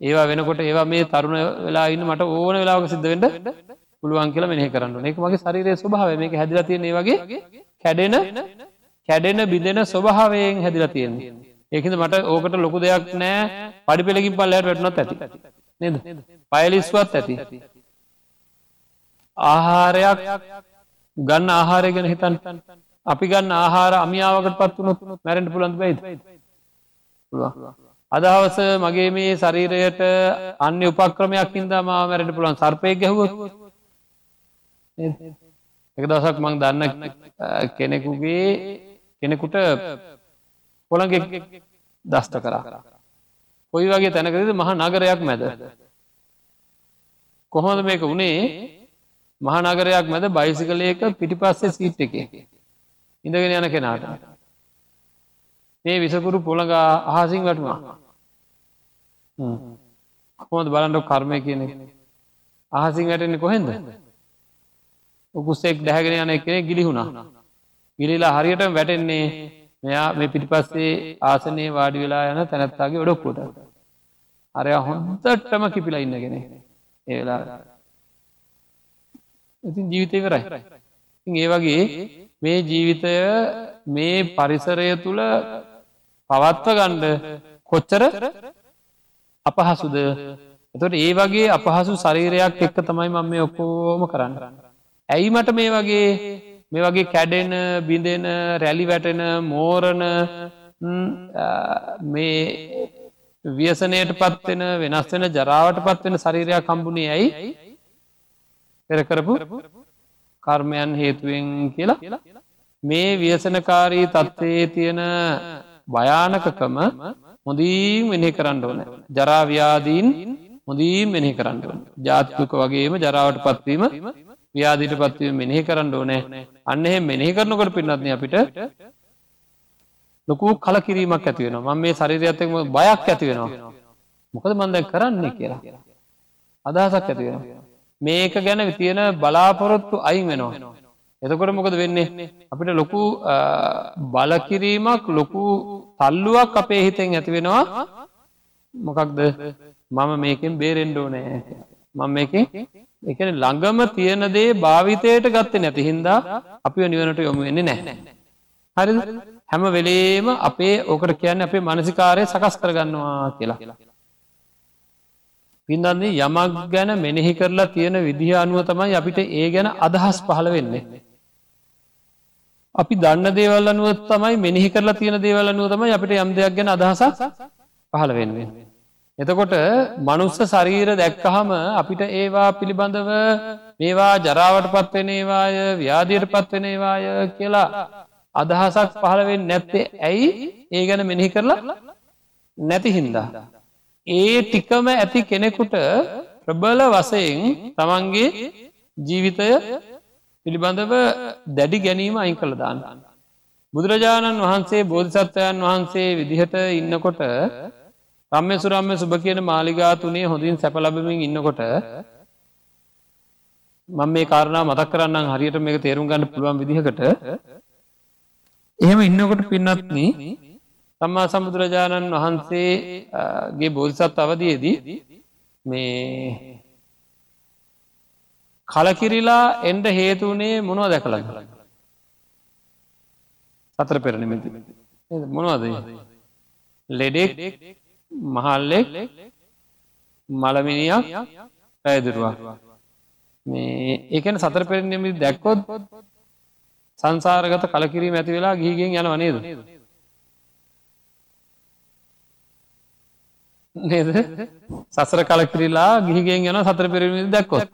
ඒවා වෙනකොට ඒවා මේ තරුණ වෙලා ඉන්න මට ඕන වෙලාවක සිද්ධවෙන්ට පුළුවන් කියලා මෙහ කරන්න එක මගේ ශරීරය ස්වභාව මේක හැදිලා තියෙන වගේ කැඩෙන කැඩෙන බිඳෙන ස්වභාවයෙන් හැදිලා තියෙන්නේ ඒකද මට ඕකට ලොකු දෙයක් නෑ. පඩි පෙළකින් පල්ලයට වැටනොත් ඇති. නද? පයලිස්වත් ඇති. ආහාරයක් ගන්න ආහාරය ගැන හිතන් අපි ගන්න ආහාර අමියාවකට පත් වුණොත් මැරෙන්ට පුළන්ද බයිද අදහවස මගේ මේ ශරීරයට අන්න උපක්‍රමයක් හින්දා මා මැරට පුළන් සර්පය ගැහුව එක දවසක් මං දන්න කෙනෙකුගේ කෙනෙකුට පොළඟ දස්ත කරා. කොයි වගේ තැනකද මහ නගරයක් මැද? කොහොමද මේක වනේ? මහනගරයක් මැද බයිසිකලයක පිටිපස්සේ සීට් එක ඉඳගෙන යන කෙනාට. මේ විසකුරු පොළඟා අහසින් වැටුවා කොහොමද බලන්ඩ කර්මය කියන අහසින් වැටෙන්නේ කොහෙන්ද? උකුස්සෙක් දැහැගෙන යන එකනේ ගිලිහුණා. ගිලිලා හරියට වැටෙන්නේ මෙයා මේ පිටිපස්සේ ආසනයේ වාඩි වෙලා යන තැනැත්තාගේ ඔඩොක්කොට අරය හොන්දටම කිපිලා ඉන්නගෙන ඒලා ඉතින් ජීවිතය කරයි ඒ වගේ මේ ජීවිතය මේ පරිසරය තුළ පවත්ව ගණ්ඩ කොච්චර අපහසුද? එතොට ඒ වගේ අපහසු ශරීරයක් එක්ක තමයි මම මේ ඔක්කෝම කරන්න. ඇයි මට මේ වගේ මේ වගේ කැඩෙන බිඳෙන රැලි වැටෙන මෝරණ මේ ව්‍යසනයට පත්වෙන වෙනස් වෙන ජරාවට පත්වෙන ශරීරයක් කම්බුණේ ඇයි? පෙරකරපු කර්මයන් හේතුවෙන් කියලා. මේ ව්‍යසනකාරී තත්ත්වයේ තියෙන භයානකකම හොඳීම් වෙනෙ කරන්න ඕන. ජරාව්‍යාදීන් හොඳීම් මෙනෙ කරන්න ජාතික වගේම ජරාවට පත්වීම ව්‍යාදිට පත්වීම මෙනෙහි කරන්න ඕනෑ. අන්න එහෙ මෙනෙහි කරනකොට පින්නත්න අපිට ලොකු කල කිරීමක් ඇතිවෙන ම මේ සරිරයත්තෙම බයක් ඇතිවෙනවා මොකද මන්ද කරන්නේ කියලා. අදහසක් ඇතිවෙන මේක ගැන තියෙන බලාපොරොත්තු අයින් වෙනවා. එතකොට මොකද වෙන්නේ? අපිට ලොකු බලකිරීමක් ලොකු තල්ලුවක් අපේ හිතෙන් ඇතිවෙනවා මොකක්ද? මම මේකෙන් බේරෙන්ඩෝ නෑ මම මේක එකන ළඟම තියෙන දේ භාවිතයට ගත්ත නැති හින්දා අපි නිවනට යොමු වෙන්නේ නෑ හරි හැම වෙලේම අපේ ඕකට කියන්න අපේ මනසිකාරය සකස් කරගන්නවා කියලා. පින්දන්නේ යමක් ගැන මෙනෙහි කරලා තියෙන විදිහ අනුව තමයි අපිට ඒ ගැන අදහස් පහළ වෙන්නේ. අපි දන්න දේවල් අනුවත් තමයි මෙනෙහි කරලා තියෙන දේවල් අනුව තමයි අපිට යම් දෙයක් ගැන අදහසක් පහළ වෙන්නේ. එතකොට මනුස්ස ශරීර දැක්කහම අපිට ඒවා පිළිබඳව මේවා ජරාවට පත්වෙනේවාය ව්‍යාධයට පත්වෙනේවාය කියලා අදහසක් පහළවෙන් නැත්තේ ඇයි ඒ ගැන මෙනෙහි කරලා නැති හින්දා. ඒ ටිකම ඇති කෙනෙකුට ප්‍රබල වසයෙන් තමන්ගේ ජීවිතය පිළිබඳව දැඩි ගැනීම අයින් කළ දාන්න. බුදුරජාණන් වහන්සේ බෝධිසත්වයන් වහන්සේ විදිහට ඉන්නකොට රම්ම සුරම්ම සුභ කියන මාලිගා තුනේ හොඳින් සැපලබමින් ඉන්නකොට මං මේ කාරණා මතක් කරන්න හරියට මේක තේරුම් ගන්න පුළුවන් විදිහකට. එහෙම ඉන්නකොට පින්නත්න සම්මා සම්බුදුරජාණන් වහන්සේගේ බෝධිසත් අවදයේදී මේ කලකිරිලා එන්ඩ හේතුවනේ මොනව දැකළ සතර පෙරණිමති මොනවද? ලෙඩෙක් මහල්ලෙක් මළමිනියක් පැයදුරවා මේ ඒකන සතර පෙරණිමි දැක්කොත් සංසාරගත කලකිරීම ඇති වෙලා ගීගෙන් යන වනේද නේද? සසර කලකිරිලා ගිහිගෙන් යන සතර පෙරමිදි දැක්කොත්.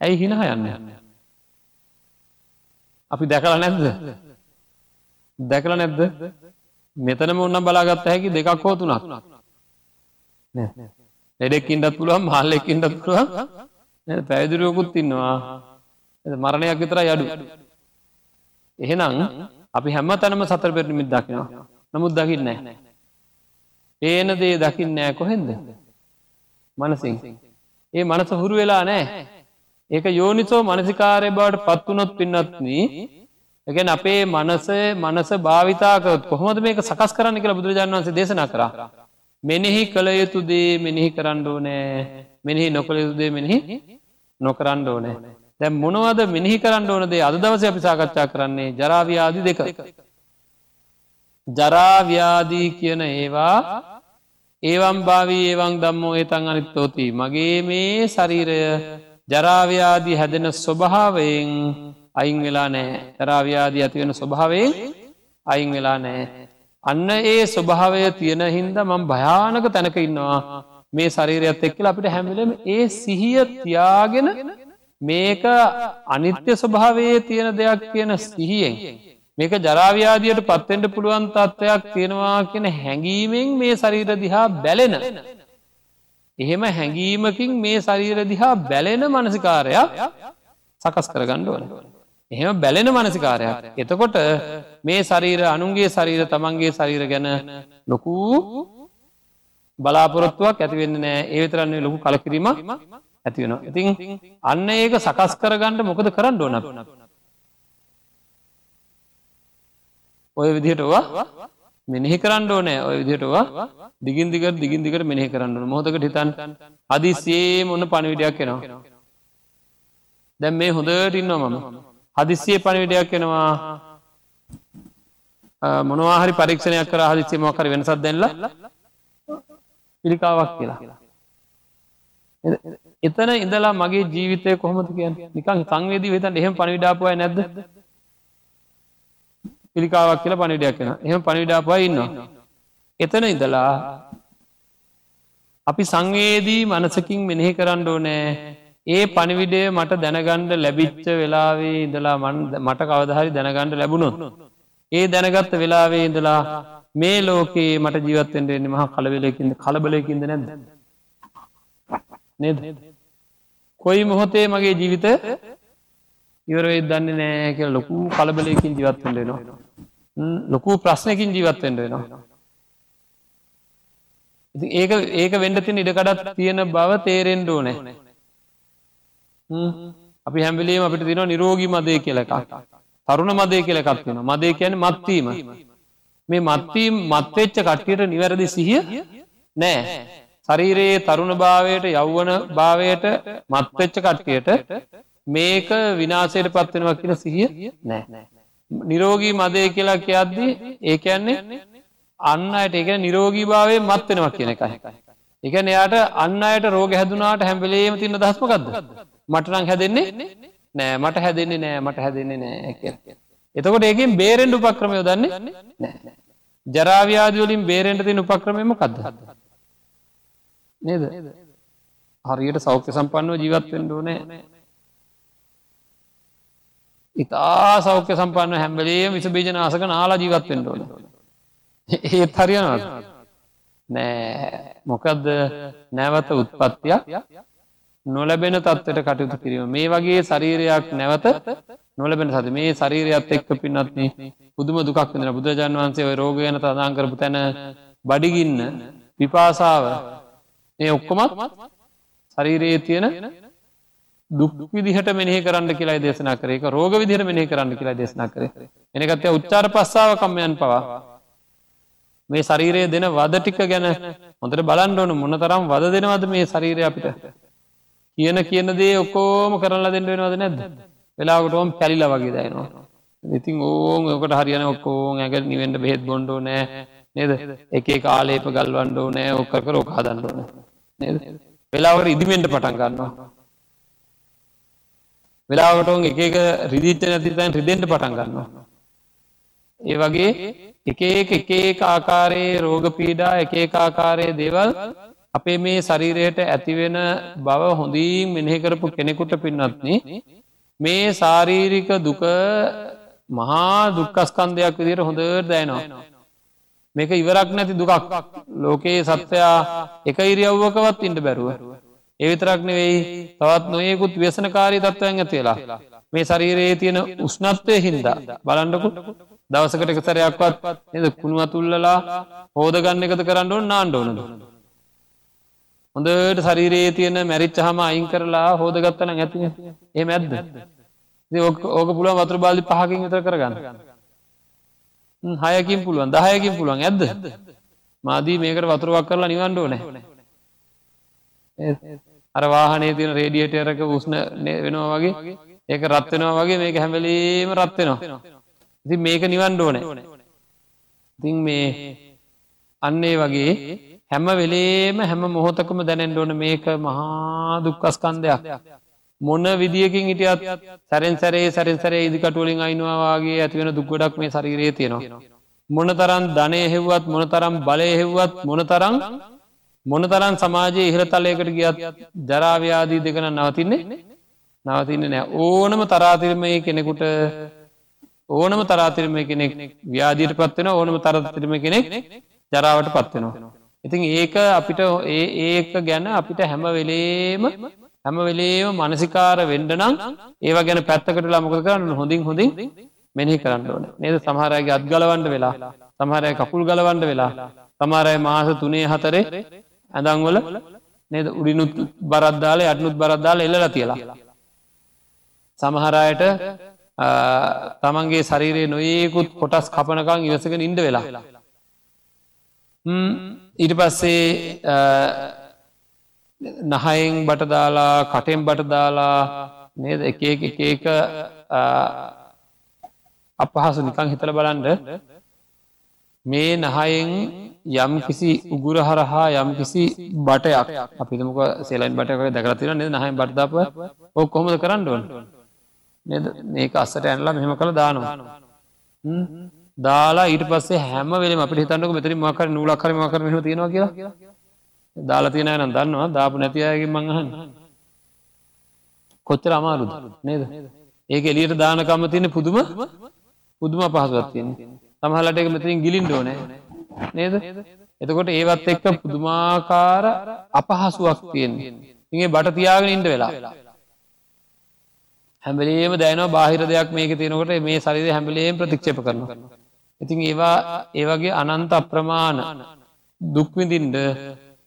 ඇයි හිනහ යන්න යන්න? අපි දැකලා නැද්ද? දැකලා නැද්ද? මෙතනම ඔන්නම් බලාගත්ත හැකි දෙකක් හෝ තුනක්. ලෙඩෙක්කින්ටත් පුළුවන් මහල්ලෙක්කින්ටත් පුළුවන්. පැවිදිරියකුත් ඉන්නවා. මරණයක් විතර යඩු එහෙනම් අපි හැම තැනම සතර පෙරනිමිත් දකිනවා. නමුත් දකින්නේ ඒන දේ දකින්න නෑ කොහෙන්ද? මනසින්. ඒ මනස හුරු වෙලා නෑ ඒක යෝනිසෝ මනසිකාරය බවට පත්වනොත් පින්නත්න එකැන අපේ මනස මනස භාවිතාකත් කොහොමද මේක සකස් කරන්න කියලා බුදුරජාන් වන්සේ දේශනා කර. මෙනෙහි කළ යුතු දේ මෙනෙහි කරන්න ඕනෑ. මෙනෙහි නොකළ යුතුදේ මෙනෙහි නොකරන්න ඕනෑ. දැ මොනවද මෙනෙහි කරන්න ඕනදේ අද දවස අපි සාකච්ඡා කරන්නේ ජරාව්‍යාදි දෙක. ජරාව්‍යාදී කියන ඒවා ඒවම් භාවී ඒවන් දම්මෝ ඒතන් අනිත්තෝති. මගේ මේ ශරීරය ජරාව්‍යාදී හැදෙන ස්වභාවයෙන් අයින් වෙලා නෑ තරාව්‍යාදී ඇතිවෙන ස්වභාවයෙන් අයින් වෙලා නෑ අන්න ඒ ස්වභාවය තියෙන හින්ද මං භයානක තැනක ඉන්නවා මේ ශරීරයත් එක්කල අපිට හැමිලම ඒ සිහිය තියාගෙන මේක අනිත්‍ය ස්වභාවයේ තියෙන දෙයක් කියන සිහියෙන් මේක ජරාව්‍යාදියට පත්වෙන්ට පුළුවන් තත්ත්වයක් තියෙනවා කියෙන හැඟීමෙන් මේ ශරීර දිහා බැලෙන. එහෙම හැඟීමකින් මේ ශරීර දිහා බැලෙන මනසිකාරයක් සකස් කරගණ්ඩ ඕන. එහෙම බැලෙන මනසිකාරයක්. එතකොට මේ ශරීර අනුන්ගේ ශරීර තමන්ගේ ශරීර ගැන ලොකූ බලාපොරොත්තුවක් ඇතිවෙන්න නෑ ඒවිතරන්නේ ලොකු කලකිරීම ඇතිවෙනවා. ඉතින් අන්න ඒක සකස් කරගන්නඩ මොකද කරන්න ඕන. ඔය විදිහටවා මෙනෙහි කරන්න ඕනෑ ඔය විදිහටවා දිගින් දිග දිගින් දිකට මෙනෙහි කරන්න මොහොතකට හිතන් හදිස්සේ මොන්න පණවිඩයක් එනවා දැම් මේ හොඳට ඉන්නවා මම හදිස්සිය පණවිඩයක් එනවා මොනවාහරි පරීක්ෂණයක් කර හදිස්සේ මොකර වෙනසත් දැල්ල පිළිකාවක් කියලා. එතන ඉඳලා මගේ ජීවිතය කොහොමද කියන්න? නිකං සංවේදී වෙතන් එහෙම පණවිඩාපුය නැද්ද? පිළිකාවක් කියලා පණිඩයක් කෙන එහම පණිඩාපා ඉන්නවා. එතන ඉඳලා අපි සංවේදී මනසකින් මෙනෙහි කරන්න ඕනෑ. ඒ පණිවිඩය මට දැනගණ්ඩ ලැබිච්ච වෙලාවේ ඉඳලා මට කවදහරි දැනගණ්ඩ ලැබුණොත්. ඒ දැනගත්ත වෙලාවේ ඉඳලා මේ ලෝකයේ මට ජීවත්තෙන්ට මහ කලවෙලකින්ද කලබලයකින්ද නැද. නේද. කොයි මොහොතේ මගේ ජීවිත ඉවරවෙයි දන්නේ නෑ කියල ලොකු කලබලයකින් ජීවත්වෙන්ට නවා. ලොකු ප්‍රශ්නයකින් ජීවත්වෙන්ට වෙනවා. ඒක ඒක වෙන්ඩතින් ඉඩකඩත් තියෙන බව තේරෙන්ඩ ඕනෑ. අපි හැම්බිලීම අපිට තින නිරෝගී මදය කියලක. තරුණ මදය කියලකත් වෙන මදය කියන මත්වීම. මේ මත්වීම් මත්වෙච්ච කට්ටියට නිවැරදි සිහිය නෑ. ශරීරයේ තරුණ භාවයට යෞවන භාවයට මත්වෙච්ච කට්ටියට මේක විනාසයට පත්වෙනවා කියන සිහිය නෑ. නිරෝගී මදය කියලා කියද්දී ඒ කියන්නේ අන්න අයට එක නිරෝගී භාවය මත්වෙනවා කියන එකයි. එක එයාට අන්න අයට රෝග හැදුනාට හැම්බලේම තින්න දස්මකක්ද මටනං හැදෙන්නේ නෑ. මට හැදෙන්නේ නෑ. මට හැදෙන්නේ නෑ එතකොට ඒකින් බේරෙන්ඩ උපක්‍රමය දන්නේ ජරාව්‍යාදවලින් බේරෙන්ට තින උපක්‍රමයම කක්ද නේද? හරියට සෞඛ්‍ය සම්පන්නව ජීවත්වෙන් ඕනෑ. ඉතා සෞඛ්‍ය සම්පන්න හැම්බලේ විස බේජන ආසක නාලා ජීවත්වෙන් ඕන. ඒත් හරියනවාද? නෑ. මොකදද? නැවත උත්පත්තියක් නොලැබෙන තත්වට කටයුතු කිරීම. මේ වගේ ශරීරයක් නැවත නොලබෙන සති මේ ශරීරයත් එක්ක පින්නත්න පුදුම දුකක් වෙන බුදුරජාන් වන්සේ ඔය රෝගයන තදාන් කරපු තැන බඩිගින්න පිපාසාව ඒ ඔක්කොමත් ශරීරයේ තියෙන දුක් විදිහට මෙනෙහි කරන්න කියලා දේශනා කරේ. රෝග විදිහට මෙනෙහි කරන්න කියලා දේශනා කරේ. එනකත්ය උච්චාර පස්සාව කම්මයන් පවා. මේ ශරීරයේ දෙන වද ටික ගැන හොඳට බලන්න ඕන මොන තරම් වද දෙනවද මේ ශරීරය අපිට? කියන කියන දේ ඔක්කෝම කරලා දෙන්න වෙනවද නැද්ද? වෙලාකටෝම් පැලිල වගේ දයනවා ඉතින් ඕන් ඔකට හරියන ඔක්කෝන් ඇග නිවෙන්ට බෙහෙත් බොන්්ඩෝ නෑ නේද? එක කාලේප ගල්වන්ඩෝ නෑ ඔක්කක රෝකාදන්නඩෝන නේද? වෙලාවට ඉදිමෙන්ට පටන් ගන්නවා. වෙලාවටෝන් එක එක රිදිච්ච නැතිතැන් රිදෙන්ට පටන් ගන්නවා. ඒ වගේ එක එක එක ආකාරයේ රෝග පීඩා එක ආකාරයේ දේවල් අපේ මේ ශරීරයට ඇතිවෙන බව හොඳින් මෙනෙහි කරපු කෙනෙකුට පින්නත්න මේ සාරීරික දුක මහා දුක්කස්කන්දයක් විදිට හොඳට දෑනවා මේක ඉවරක් නැති දුකක්. ලෝකයේ සත්වයා එක ඉරියව්වකවත් ඉන්ට බැරුව. එවිතරක් නෙවෙයි තවත් නොයෙකුත් ව්‍යසනකාරී තත්ත්වයන් ඇතිලා මේ ශරීරයේ තියෙන උෂ්නත්වය හින්දා බලන්ඩකු දවසකට එක සරයක්වත් එද කුණුවතුල්ලලා හෝදගන්න එකත කරන්න ඕන්න නාන්ඩෝනද හොඳට ශරීරයේ තියෙන මැරිච්ච හම අයින් කරලා හෝදගත්තන ඇති. ඒ මැද්ද ඕක පුළුව වතුර බාලි පහකින් විතර කරගන්න. හයකින් පුළුවන් දහයකින් පුළුවන්. ඇද්ද? මාදී මේකට වතුරුවක් කරලා නිවන්ඩෝ නෑ අර වාහනේ තියෙන රේඩියටරක උස්න වෙනවා වගේ. ඒක රත්වෙනවා වගේ මේක හැමලීම රත්වෙනවා ඉති මේක නිවන්ඩ ඕන. ඉතින් මේ අන්නේ වගේ හැම වෙලේම හැම මොහොතකම දැනෙන්ඩ ඕන මේක මහා දුක්කස්කන්දයක් මොන්න විදිියකින් හිටියත් සැරෙන් සැරේ සැරෙන් සැරේ ඉදිකටුවලින් අයිනවාගේ ඇතිවෙන දුක්ගොඩක් මේ ශරීරයේ තියෙනවා. මොන තරන් ධනය හෙව්වත් මොන තරම් බලය හෙව්වත් මොන තරම් මොන තරන් සමාජයේ ඉහළ තලයකට ගියත් ජරාව්‍යාදී දෙකන නවතින්නේ නවතින්න නෑ. ඕනම තරාතිරමය කෙනෙකුට ඕනම තරාතිරම කෙනෙක් ව්‍යාදීට පත්වෙන ඕනම තරතිරම කෙනෙක් ජරාවට පත්වෙනවා. ඉතින් ඒක අපිට ඒ ඒක ගැන අපිට හැම වෙලේම හැම වෙලේම මනසිකාර වෙන්ඩනම් ඒව ගැන පැත්තකට ලාමක කරන්න හොඳින් හොඳින් මෙනෙහි කරන්න ඕන. නේද? සමහරයගේ අත් ගලවන්ඩ වෙලා සමහරය කකුල් ගලවන්ඩ වෙලා සමාරය මාස තුනේ හතරේ ඇදංවල නේද? උඩිනුත් බරද්දාල අටනුත් බරද්දාල එල්ල තියලා. සමහරයට තමන්ගේ ශරීරයේ නොඒකුත් කොටස් කපනකං ඉවසක ඉන්ඩ වෙලා. ඊට පස්සේ නහයෙන් බටදාලා කටෙන් බටදාලා නේද? එක එක එක අපහසු නිකං හිතල බලන්ඩ මේ නහයෙන් යම් කිසි උගුර හරහා යම් කිසි බටයක් අපිතමක සෙලයින් බටක දැකරතින නහ බට්දාප ඔ කොහොමද කරන්නඩුවන් නද? මේක අස්සට ඇනලා මෙහෙම කළ දානවා. දාලා ඊට පස්සේ හැම වෙලම අපට හිතන්නක මෙතරි මකර නූලක් කර මකර මෙහම තියෙනවා කියලා. දාලා තියෙන නම් දන්නවා. දාපු නැතියගේ මංහන් කොච්චර අමාරුද? නේද? ඒක එලියට දානකම තියෙන පුදුම පුදුම පහසුවත් තියෙන සමහලට එක මෙතරින් ගිලින් ඩෝන නේද? එතකොට ඒවත් එක්ක පුදුමාකාර අපහසුවක් තියෙන්නේ ඉගේ බට තියාගෙන ඉන්ඩ වෙලා හැබලේම දැනවා බාහිර දෙයක් මේක තියෙනකොට මේ සරිද හැබලේම් ප්‍රතික්ෂප කරන ඉතින් ඒවා ඒවගේ අනන්ත අප්‍රමාණ දුක්විඳින්ඩ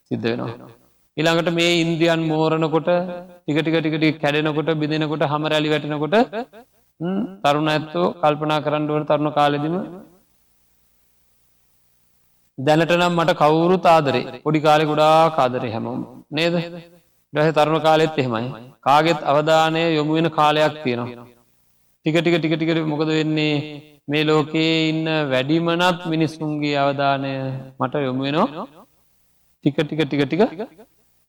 සිද්ධ වෙනවා. ඉළඟට මේ ඉන්දියන් මෝරණකොට ටිකටිකටිකට කැඩෙනකොට බිඳෙනකොට හම රැලි වැටෙනකොට තරුණ ඇත්තෝ කල්පනා කරන්නඩුවට තරුණ කාලෙදිම දැනට නම් මට කවුරු තාදරේ පොඩි කාලෙ ගොඩා කාදරය හැමෝම්. නේද? ඩහ තරුණ කාලෙත් එහෙමයි. කාගෙත් අවධානය යොමු වෙන කාලයක් තියෙනවා. ටික ටික ටික ටිකට මොකද වෙන්නේ? මේ ලෝකයේ ඉන්න වැඩිමනත් මිනිස්සුන්ගේ අවධානය මට යොමු වෙනවා. ටික ටික ටික ටික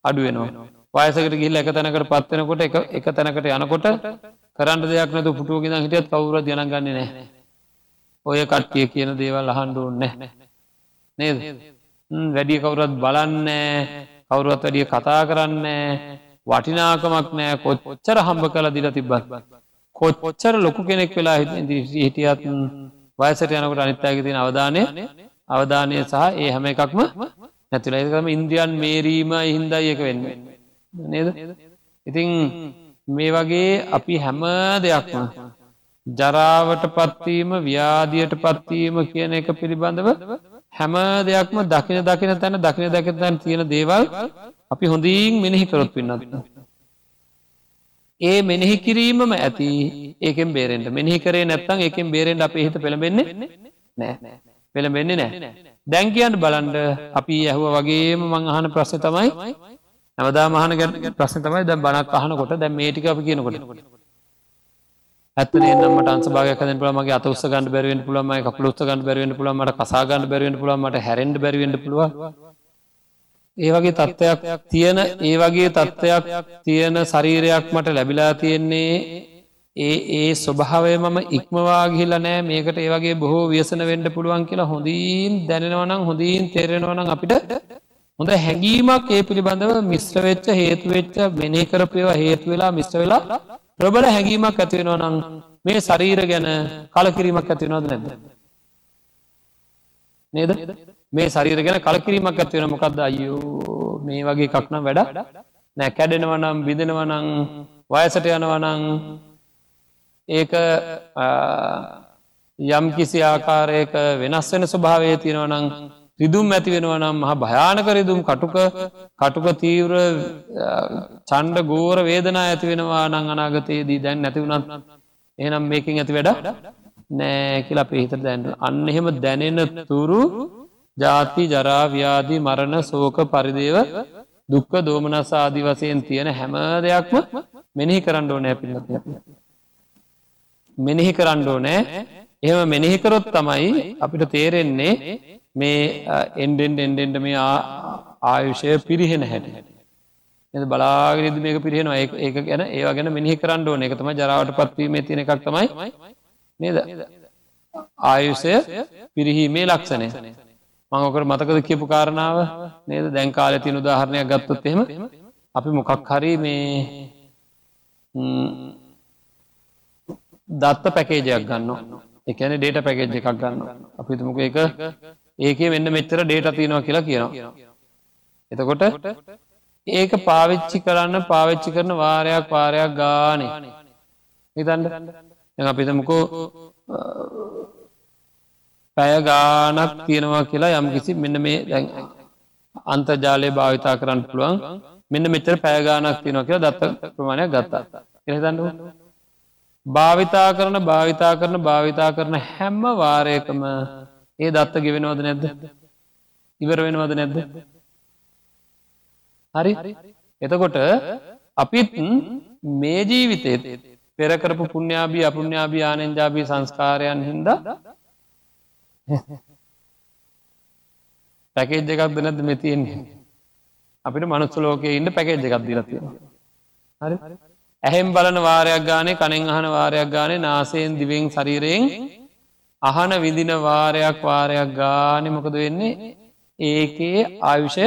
අඩුවෙනවා වයසකට ගිල්ල එක තැනකට පත්වෙනකොට එක තැනකට යනකොට කරන්න දෙයක් නතු පුටුවගෙන හිටියත් කවුර යනගන්නේ නෑ ඔය කට්ටිය කියන දේවල් අහන්ඩුවන් නෑ නේද? වැඩිය කවුරත් බලන්නෑ කවුරුවත් වැඩිය කතා කරන්නේ වටිනාකමක් නෑ කොච්චර හම්බ කළ දිල තිබ්බත්. කොච්චර ලොකු කෙනෙක් වෙලා හිටියත් වයසට යනකට අනිත්තාගේ තියෙන අවධානය අවධානය සහ ඒ හැම එකක්ම නැතිල. ඒකම ඉන්ද්‍රියන් මේරීම හින්දයි එක වෙන්න. නේද? ඉතිං මේ වගේ අපි හැම දෙයක්ම ජරාවට පත්වීම ව්‍යාදියට පත්වීම කියන එක පිළිබඳව හැම දෙයක්ම දකින දකින තැන දකින දැක තැන් තියෙන දේවල් අපි හොඳින් මෙනෙහි කරොත් පින්නත්. ඒ මෙනෙහි කිරීමම ඇති ඒකෙන් බේරෙන්ට මෙහි කරේ නැත්තං ඒකෙන් බේරෙන්ට අප හිත පෙළබෙන්නේ නෑ පෙළබෙන්නේ නෑ දැන් කියන්න බලන්ඩ අපි ඇහුව වගේම මං අහන ප්‍රශ්න තමයි නවදා මහන ගැ ප්‍රශ්න තමයි දැ බනක් අහනකොට දැ මේටික අප කියනකොට. ඇතන නමට අන්සභාගක පුළමගේ අතස්ස ගන්න බැරුවෙන් පුළම කපලුස්ස ගන්න බැරුවෙන් පුළමට කසාගන්න බැරුවෙන් පුළමට හැරෙන්ඩ බැරුවෙන්ට පුළුව ඒ වගේ තත්ත්වයක් තියෙන ඒ වගේ තත්ත්වයක් තියෙන ශරීරයක් මට ලැබිලා තියෙන්නේ ඒ ඒ ස්වභාවය මම ඉක්මවා ගිහිල නෑ. මේකට ඒවගේ බොහෝ ව්‍යසන වෙන්ඩ පුළුවන් කියලා හොඳීන් දැනෙනවනම් හොඳීන් තේරෙනවනම් අපිට හොඳ හැඟීමක් ඒ පිළිබඳව මිශ්‍රවෙච්ච හේතුවෙච්ච මෙනේ කරපයවා හේතු වෙලා මිශ්‍ර වෙලා ප්‍රබල හැඟීමක් ඇතිවෙනවා නම් මේ ශරීර ගැන කලකිරීමක් ඇතිවෙනවද නැද නේද? මේ ශරීර ගැන කලකිරීමක් ඇතිවෙන මොකක්ද අයෝ මේ වගේ කක්නම් වැඩ නෑ. කැඩෙනවනම් බිදෙනවනං වයසට යනවනං ඒක යම් කිසි ආකාරයක වෙනස් වෙන ස්වභාවය තියෙනවනං රිදුම් ඇති වෙනවනම් මහ භයානක රිදුම් කටුක කටුක තීව්‍ර චණ්ඩ ගෝර වේදනා ඇති වෙනවා නං අනාගතයේදී දැන් නැතිවුණත් එහනම් මේකින් ඇති වැඩ නෑ කියලා පිහිත දැන්න අන්න එහෙම දැනෙන තුරු ජාති ජරාව්‍යාදි මරණ සෝක පරිදේව දුක්ක දෝමනස ආදි වසයෙන් තියෙන හැම දෙයක්ම මෙනෙහි කරන්න ඕනෑ පින්නත් මෙනෙහි කරන්න ඕනෑ. එහෙම මෙනෙහිකරොත් තමයි අපිට තේරෙන්නේ මේ එන්ඩෙන්ඩ එන්ඩෙන්ඩ මේ ආයුෂය පිරිහෙන හැට. එ බලාගරිද මේක පිරිහෙනවා. ඒක ගැන ඒවා ගැන මිනි කරන්න ඕන. එක තම ජරාවට පත්වීමේ තියෙන එකක් තමයි නේද? ආයුෂය පිරිහීමේ ලක්ෂණය. මංකර මතකද කියපු කාරණාව? නේද? දැන් කාල තියන උදාහරණයක් ගත්තොත් එහෙම අපි මොකක් හරි මේ දත්ත පැකේජයක් ගන්න එකන ඩේට පැකේජ් එකක් ගන්න අපිතුමක එක ඒක මෙන්න මෙච්චර ඩේට තියෙනවා කියලා කියනවා. එතකොට ඒක පාවිච්චි කරන්න පාවිච්චි කරන වාරයක් පාරයක් ගානේ. හිතන්ඩ අපිතමකෝ පැය ගානක් තියෙනවා කියලා යම් කිසි මෙන්න මේ දැන් අන්තර්ජාලය භාවිතා කරන්න පුළුවන්. මෙන්න මෙච්චර පෑගානක් තියෙනවා කියලා දත්ත ප්‍රමාණයක් ගත්තා. එතන්න භාවිතා කරන භාවිතා කරන භාවිතා කරන හැම්ම වාරයකම ඒ දත්ත ගෙවෙනවද නැද්ද? ඉවර වෙනවද නැද්ද? හරි. එතකොට අපිත් මේ ජීවිතේත් පෙරකරපු පුුණ්‍යාබී අපුුණ්‍යාබී ආනෙන්ජාබී සංස්කාරයන් හින්ද පැකේජ් එකක් දෙනැද මෙතියෙන්නේ අපිට මනුස්ස ලෝකයේ ඉන්න පැකේජ් එකක් දිලතියෙන හරි? ඇහෙම් බලන වාරයක් ගානේ කනෙන් අහන වාරයක් ගානේ නාසයෙන් දිවෙන් ශරීරයෙන් අහන විදින වාරයක් වාරයක් ගානෙ මොකද වෙන්නේ? ඒකේ ආයුෂය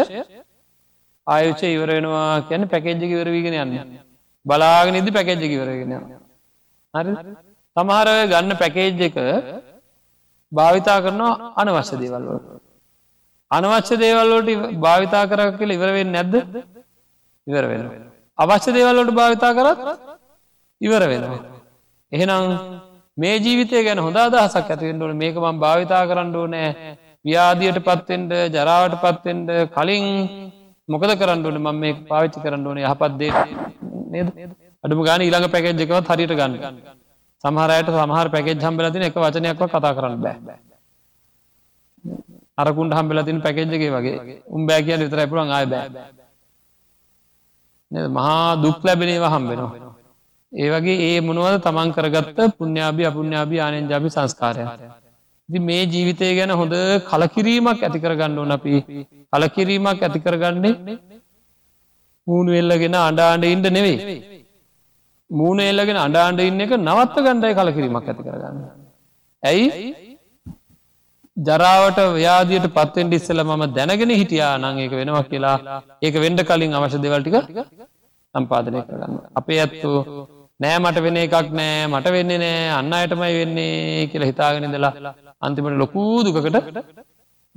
ආයුෂ ඉවරෙනවා කියන්න පැකෙජ්ජි ඉවරවීගෙන යන්න. බලාගෙන ඉදි පැකෙජ්ජි ඉවරගෙන හරි? සමහරය ගන්න පැකේජ් එක භාවිතා කරනවා අනවශ්‍ය දේවල්ලට අනවශ්‍ය දේවල්ලෝට භාවිතා කර කියල ඉවරවෙන් නැද්ද? ඉවර වෙන අවශ්‍ය දේවල්ලෝට භාවිතා කරත් ඉවර වෙනවා. එහෙනම් මේ ජීවිතය ගැන හොඳ අදහසක් ඇතිවෙන්ඩුවන මේක මම් භාවිතා කරන්න ඕනෑ. ව්‍යාදියට පත්තෙන්ට ජරාවට පත්තෙන්ට කලින් මොකද කරන්නඩුවන මම මේ පාවිච්චි කරන්න ඕන යහපත්දේ නේද? අඩුම ගාන ඊළඟ පැකෙජ් එකවත් හරිට ගන්න. සමහරයට සමහර පැකෙජ් හම්බලතින එක වචනයක්ව කතා කරන්න බෑ. අරකුන්ට හම්බෙලතින පැකෙජ්ජගේ වගේ. උම්බෑ කිය විතර පුළන් ආය බෑ. මහා දුක් ලැබෙනේවා හම්බෙනවා. ඒ වගේ ඒ මොනවද තමන් කරගත්ත පුුණ්‍යාභි අපුුණ්‍යාභි ආනයෙන් ජාපි සංස්කාරය. දි මේ ජීවිතය ගැන හොඳ කලකිරීමක් ඇතිකර ගන්න ඕන අපි. කලකිරීමක් ඇතිකරගන්නේ මූුණු එල්ලගෙන අඩාන්ඩ ඉන්ඩ නෙවෙයි. මූුණ එල්ලගෙන අඩාන්ඩ ඉන්න එක නවත්ත ගණ්ඩයි කලකිරීමක් ඇති කරගන්න. ඇයි ජරාවට ව්‍යාදියට පත්වෙන්ට ඉස්සල මම දැනගෙන හිටියා නං ඒක වෙනවා කියලා ඒක වෙන්ඩ කලින් අවශ්‍ය දෙවල්ටික සම්පාදනය කරගන්න. අපේ ඇත්තු නෑ මට වෙන එකක් නෑ මට වෙන්නේ නෑ අන්න අයටමයි වෙන්නේ කියලා හිතාගෙනදලා අන්තිමට ලොකූ දුකකට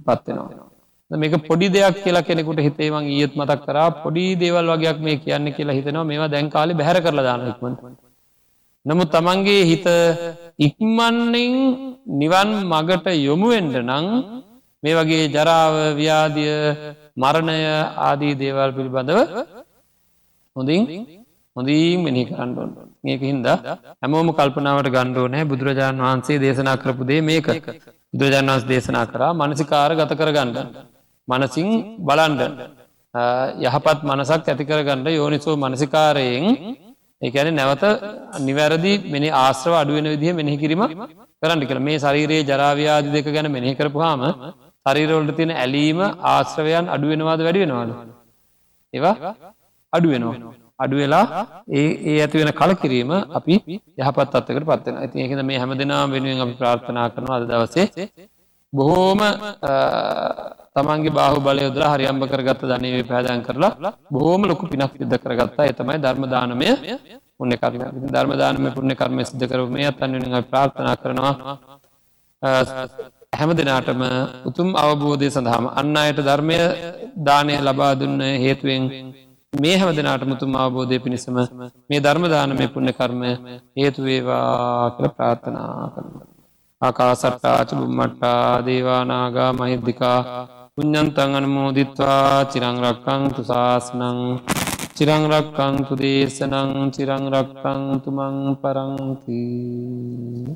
පත්වෙනවා. මේක පොඩි දෙයක් කියලා කෙනෙකුට හිතේවන් ඊයත් මතක් කරා. පොඩි දේවල් වගේයක් මේ කියන්න කියලා හිතනවා. මේවා දැන්කාලි බැහර කරලා දානක්මට. නමුත් තමන්ගේ හිත ඉක්මන්නෙන් නිවන් මගට යොමුුවෙන්ඩ නං මේ වගේ ජරාව ව්‍යාදිය මරණය ආදී දේවල් පිළිබඳව හොඳින් හොඳීම් මෙනි කරන්නඩුවන් මේක හින්ද හැමෝම කල්පනාවට ගණ්ඩුව නෑ බුදුරජාණන් වහන්සේ දේශනා කරපු දේ මේක. බුදුරජාණන් වන්ස් දේශනා කරා මනසිකාර ගත කර ගණ්ඩ මනසිං බලන්ඩ යහපත් මනසක් ඇතිකර ගණ්ඩ යෝනිසෝ මනසිකාරයෙන් ඒඇන නැවත නිවැරදි මෙනි ආශ්‍රව අඩුවෙන විදිහ මෙහි කිරීම කරන්න කළ මේ ශරීරයේ ජරාව්‍යාදි දෙක ගැන මෙහි කරපුහාම ශරීරවලට තියෙන ඇලීම ආශ්‍රවයන් අඩුවෙනවාද වැඩි වෙනවාද? ඒවා අඩුවෙනවා අඩු වෙලා ඒ ඒ ඇති වෙන කල කිරීම අපි යහපත් අත්තකට පත්වෙන ඇති ඒකද මේ හැම දෙනා වෙනුවෙන් අපි ප්‍රාර්ථනා කරන අද දවසේ බොහෝම තමන්ගේ බාහු බලය යොදලා හරියම්භ කරගත්ත ධනවේ පැදන් කරලා බොහෝම ලොකු පිනක් සිද්ධ කරගත්තා. එතමයි ධර්මදානමය පුුණ්‍ය කරම ධර්මදානම පුුණ්‍ය කර්ම සිද්ධ කර මේ අත්තන්න ප්‍රාර්ථනා කරනවා. හැම දෙනාටම උතුම් අවබෝධය සඳහාම අන්න අයට ධර්මය දානය ලබා දුන්න හේතුවෙන් මේ හැම දෙනාට මුතුම් අවබෝධය පිණිසම මේ ධර්මදානමය පුුණ්‍ය කර්ම හේතුවේවා කළ ප්‍රාර්ථනා කරන. ආකාසට්ටාච බුම්මට්ටා දේවානාගා මහිද්දිකා පුඤ්ඥන්තන් අනමෝදිත්වා චිරංරක්කං තුසාස්නං චිරංරක්කං තුදේශනං චිරංරක්කං තුමං පරංතිී